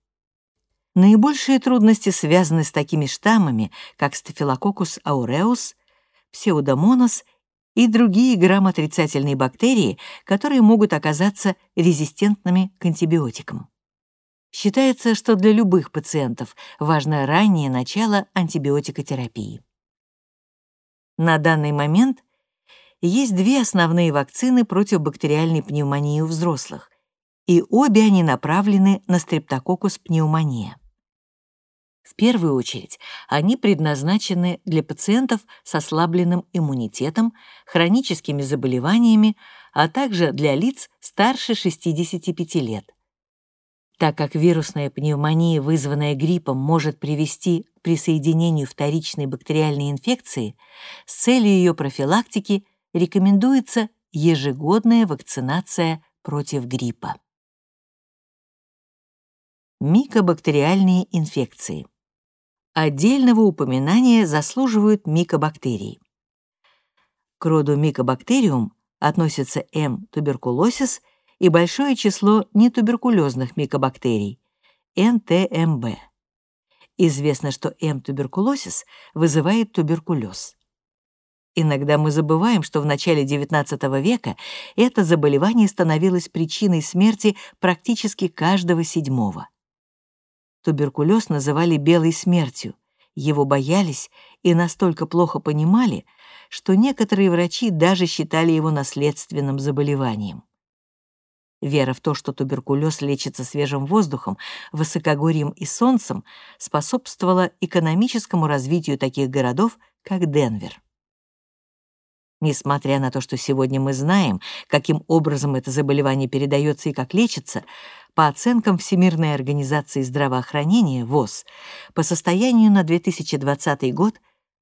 Наибольшие трудности связаны с такими штаммами, как Staphylococcus aureus, Pseudomonas и другие грамотрицательные бактерии, которые могут оказаться резистентными к антибиотикам. Считается, что для любых пациентов важно раннее начало антибиотикотерапии. На данный момент есть две основные вакцины против бактериальной пневмонии у взрослых, и обе они направлены на стрептококкус пневмония. В первую очередь, они предназначены для пациентов с ослабленным иммунитетом, хроническими заболеваниями, а также для лиц старше 65 лет. Так как вирусная пневмония, вызванная гриппом, может привести к присоединению вторичной бактериальной инфекции, с целью ее профилактики рекомендуется ежегодная вакцинация против гриппа. Микобактериальные инфекции. Отдельного упоминания заслуживают микобактерии. К роду микобактериум относятся М. туберкулозис и большое число нетуберкулезных микобактерий – НТМБ. Известно, что М-туберкулозис вызывает туберкулез. Иногда мы забываем, что в начале XIX века это заболевание становилось причиной смерти практически каждого седьмого. Туберкулез называли белой смертью, его боялись и настолько плохо понимали, что некоторые врачи даже считали его наследственным заболеванием. Вера в то, что туберкулез лечится свежим воздухом, высокогорьем и солнцем, способствовала экономическому развитию таких городов, как Денвер. Несмотря на то, что сегодня мы знаем, каким образом это заболевание передается и как лечится, по оценкам Всемирной организации здравоохранения ВОЗ, по состоянию на 2020 год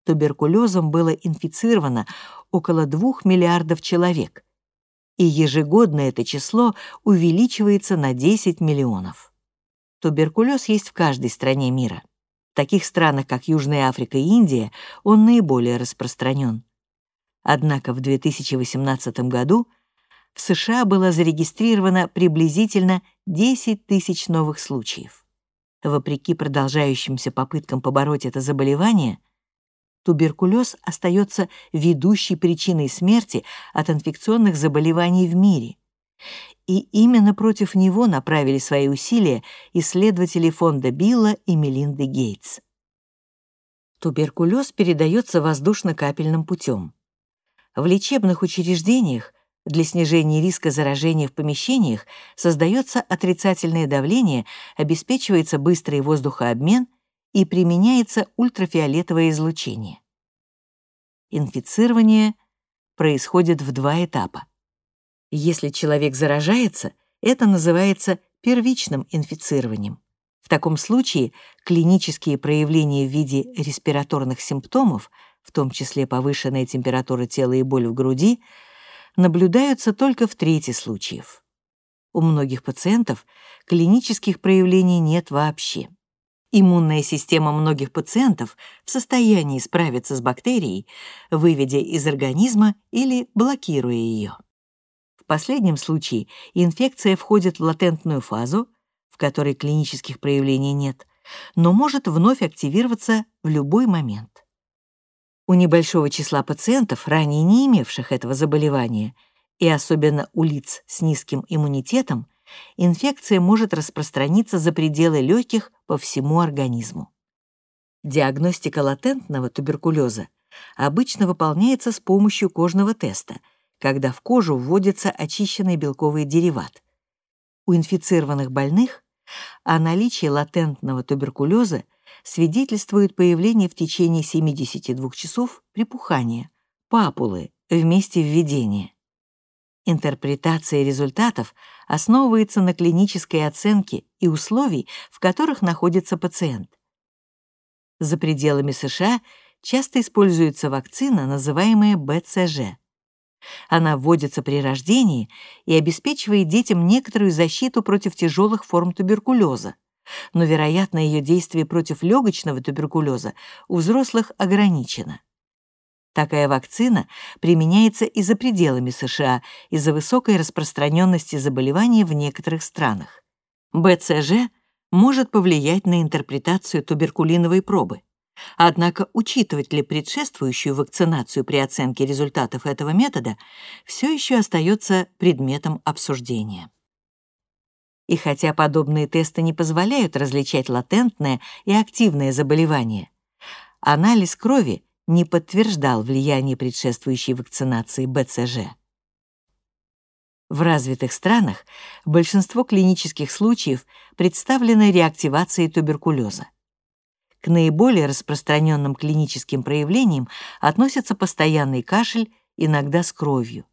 туберкулезом было инфицировано около 2 миллиардов человек, и ежегодно это число увеличивается на 10 миллионов. Туберкулез есть в каждой стране мира. В таких странах, как Южная Африка и Индия, он наиболее распространен. Однако в 2018 году в США было зарегистрировано приблизительно 10 тысяч новых случаев. Вопреки продолжающимся попыткам побороть это заболевание, туберкулез остается ведущей причиной смерти от инфекционных заболеваний в мире. И именно против него направили свои усилия исследователи фонда Билла и Мелинды Гейтс. Туберкулез передается воздушно-капельным путем. В лечебных учреждениях для снижения риска заражения в помещениях создается отрицательное давление, обеспечивается быстрый воздухообмен и применяется ультрафиолетовое излучение. Инфицирование происходит в два этапа. Если человек заражается, это называется первичным инфицированием. В таком случае клинические проявления в виде респираторных симптомов, в том числе повышенная температура тела и боль в груди, наблюдаются только в трети случаев. У многих пациентов клинических проявлений нет вообще. Иммунная система многих пациентов в состоянии справиться с бактерией, выведя из организма или блокируя ее. В последнем случае инфекция входит в латентную фазу, в которой клинических проявлений нет, но может вновь активироваться в любой момент. У небольшого числа пациентов, ранее не имевших этого заболевания, и особенно у лиц с низким иммунитетом, инфекция может распространиться за пределы легких по всему организму. Диагностика латентного туберкулеза обычно выполняется с помощью кожного теста, когда в кожу вводится очищенный белковый дериват. У инфицированных больных о наличии латентного туберкулеза свидетельствует появление в течение 72 часов припухания, папулы в месте введения. Интерпретация результатов основывается на клинической оценке и условий, в которых находится пациент. За пределами США часто используется вакцина, называемая БЦЖ. Она вводится при рождении и обеспечивает детям некоторую защиту против тяжелых форм туберкулеза, но, вероятно, ее действие против легочного туберкулеза у взрослых ограничено. Такая вакцина применяется и за пределами США из-за высокой распространенности заболевания в некоторых странах. БЦЖ может повлиять на интерпретацию туберкулиновой пробы. Однако учитывать ли предшествующую вакцинацию при оценке результатов этого метода все еще остается предметом обсуждения. И хотя подобные тесты не позволяют различать латентное и активное заболевание, анализ крови не подтверждал влияние предшествующей вакцинации БЦЖ. В развитых странах большинство клинических случаев представлены реактивацией туберкулеза. К наиболее распространенным клиническим проявлениям относятся постоянный кашель, иногда с кровью.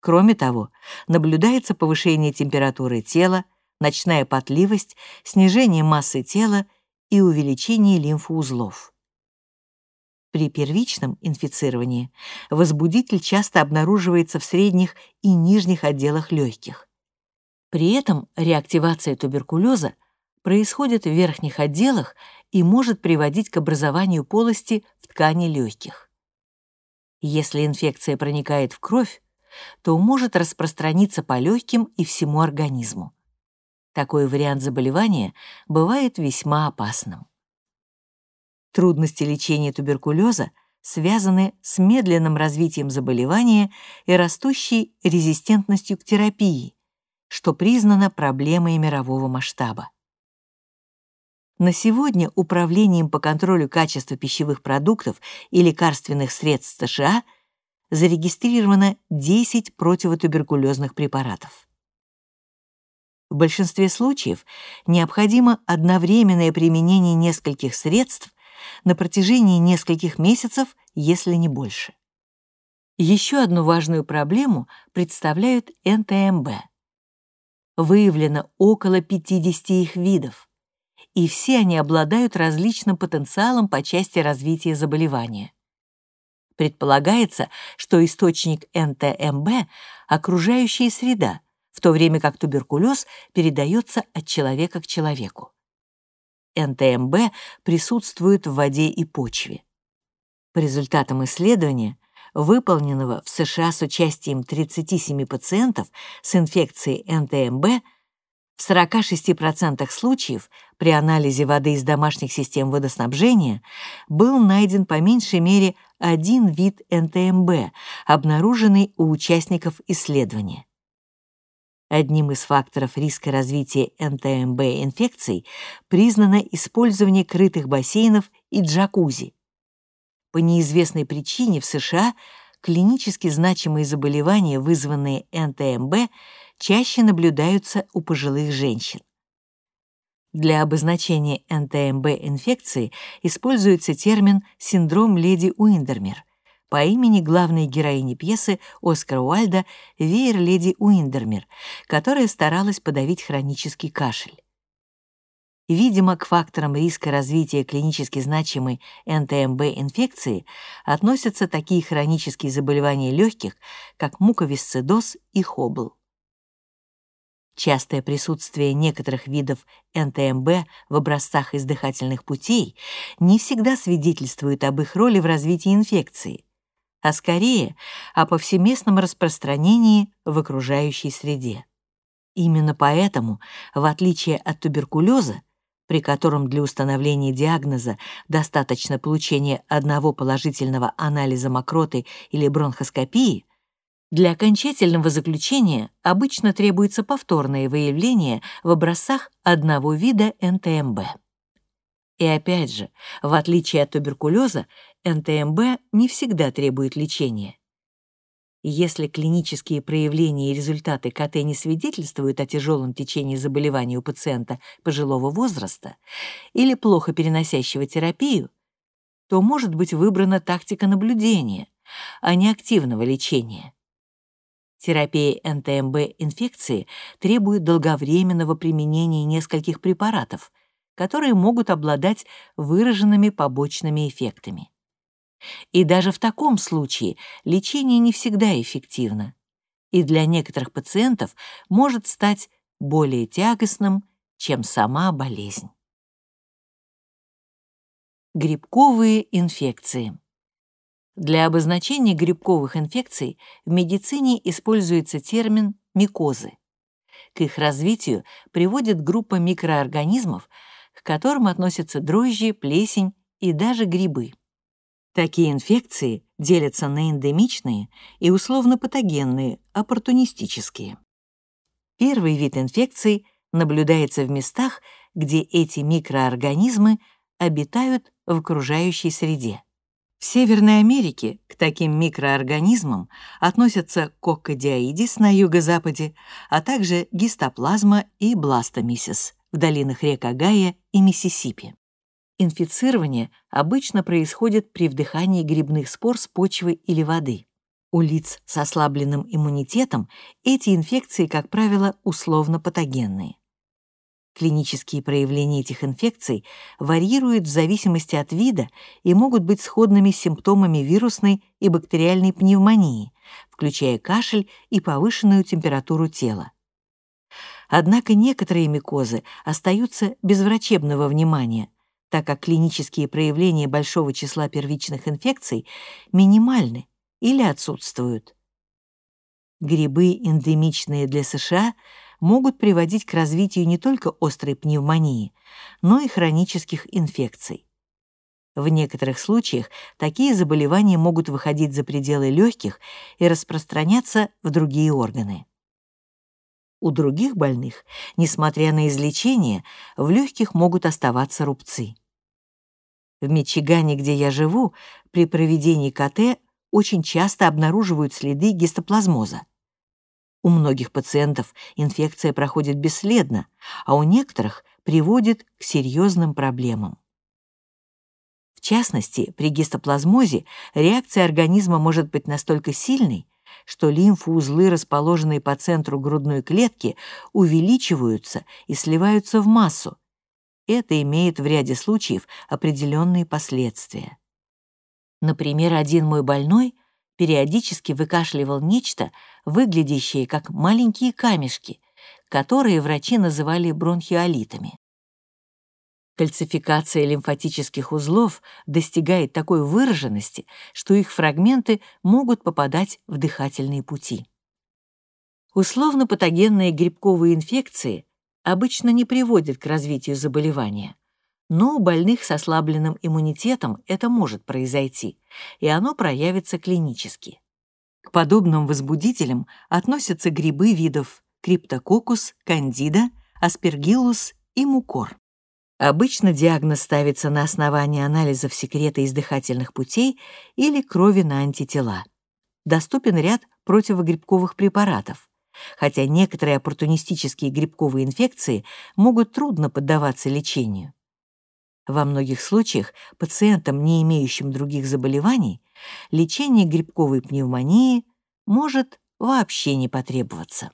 Кроме того, наблюдается повышение температуры тела, ночная потливость, снижение массы тела и увеличение лимфоузлов. При первичном инфицировании возбудитель часто обнаруживается в средних и нижних отделах легких. При этом реактивация туберкулеза происходит в верхних отделах и может приводить к образованию полости в ткани легких. Если инфекция проникает в кровь, то может распространиться по легким и всему организму. Такой вариант заболевания бывает весьма опасным. Трудности лечения туберкулеза связаны с медленным развитием заболевания и растущей резистентностью к терапии, что признано проблемой мирового масштаба. На сегодня Управлением по контролю качества пищевых продуктов и лекарственных средств США зарегистрировано 10 противотуберкулезных препаратов. В большинстве случаев необходимо одновременное применение нескольких средств на протяжении нескольких месяцев, если не больше. Еще одну важную проблему представляют НТМБ. Выявлено около 50 их видов и все они обладают различным потенциалом по части развития заболевания. Предполагается, что источник НТМБ — окружающая среда, то время как туберкулез передается от человека к человеку. НТМБ присутствует в воде и почве. По результатам исследования, выполненного в США с участием 37 пациентов с инфекцией НТМБ, в 46% случаев при анализе воды из домашних систем водоснабжения был найден по меньшей мере один вид НТМБ, обнаруженный у участников исследования. Одним из факторов риска развития НТМБ-инфекций признано использование крытых бассейнов и джакузи. По неизвестной причине в США клинически значимые заболевания, вызванные НТМБ, чаще наблюдаются у пожилых женщин. Для обозначения НТМБ-инфекции используется термин «синдром леди Уиндермер» по имени главной героини пьесы Оскара Уальда «Веер леди Уиндермер», которая старалась подавить хронический кашель. Видимо, к факторам риска развития клинически значимой НТМБ-инфекции относятся такие хронические заболевания легких, как муковисцидоз и хобл. Частое присутствие некоторых видов НТМБ в образцах из дыхательных путей не всегда свидетельствует об их роли в развитии инфекции, а скорее о повсеместном распространении в окружающей среде. Именно поэтому, в отличие от туберкулеза, при котором для установления диагноза достаточно получения одного положительного анализа мокроты или бронхоскопии, Для окончательного заключения обычно требуется повторное выявление в образцах одного вида НТМБ. И опять же, в отличие от туберкулеза, НТМБ не всегда требует лечения. Если клинические проявления и результаты КТ не свидетельствуют о тяжелом течении заболевания у пациента пожилого возраста или плохо переносящего терапию, то может быть выбрана тактика наблюдения, а не активного лечения. Терапия НТМБ инфекции требует долговременного применения нескольких препаратов, которые могут обладать выраженными побочными эффектами. И даже в таком случае лечение не всегда эффективно, и для некоторых пациентов может стать более тягостным, чем сама болезнь. Грибковые инфекции. Для обозначения грибковых инфекций в медицине используется термин микозы. К их развитию приводит группа микроорганизмов, к которым относятся дрожжи, плесень и даже грибы. Такие инфекции делятся на эндемичные и условно-патогенные, оппортунистические. Первый вид инфекций наблюдается в местах, где эти микроорганизмы обитают в окружающей среде. В Северной Америке к таким микроорганизмам относятся коккодиаидис на юго-западе, а также гистоплазма и бластомисис в долинах рек Огайо и Миссисипи. Инфицирование обычно происходит при вдыхании грибных спор с почвы или воды. У лиц с ослабленным иммунитетом эти инфекции, как правило, условно-патогенные. Клинические проявления этих инфекций варьируют в зависимости от вида и могут быть сходными с симптомами вирусной и бактериальной пневмонии, включая кашель и повышенную температуру тела. Однако некоторые микозы остаются без врачебного внимания, так как клинические проявления большого числа первичных инфекций минимальны или отсутствуют. Грибы, эндемичные для США, могут приводить к развитию не только острой пневмонии, но и хронических инфекций. В некоторых случаях такие заболевания могут выходить за пределы легких и распространяться в другие органы. У других больных, несмотря на излечение, в легких могут оставаться рубцы. В Мичигане, где я живу, при проведении КТ очень часто обнаруживают следы гистоплазмоза. У многих пациентов инфекция проходит бесследно, а у некоторых приводит к серьезным проблемам. В частности, при гистоплазмозе реакция организма может быть настолько сильной, что лимфоузлы, расположенные по центру грудной клетки, увеличиваются и сливаются в массу. Это имеет в ряде случаев определенные последствия. Например, один мой больной периодически выкашливал нечто, выглядящие как маленькие камешки, которые врачи называли бронхиолитами. Кальцификация лимфатических узлов достигает такой выраженности, что их фрагменты могут попадать в дыхательные пути. Условно-патогенные грибковые инфекции обычно не приводят к развитию заболевания, но у больных с ослабленным иммунитетом это может произойти, и оно проявится клинически. К подобным возбудителям относятся грибы видов криптококус, кандида, аспергиллус и мукор. Обычно диагноз ставится на основании анализов секрета из дыхательных путей или крови на антитела. Доступен ряд противогрибковых препаратов, хотя некоторые оппортунистические грибковые инфекции могут трудно поддаваться лечению. Во многих случаях пациентам, не имеющим других заболеваний, лечение грибковой пневмонии может вообще не потребоваться.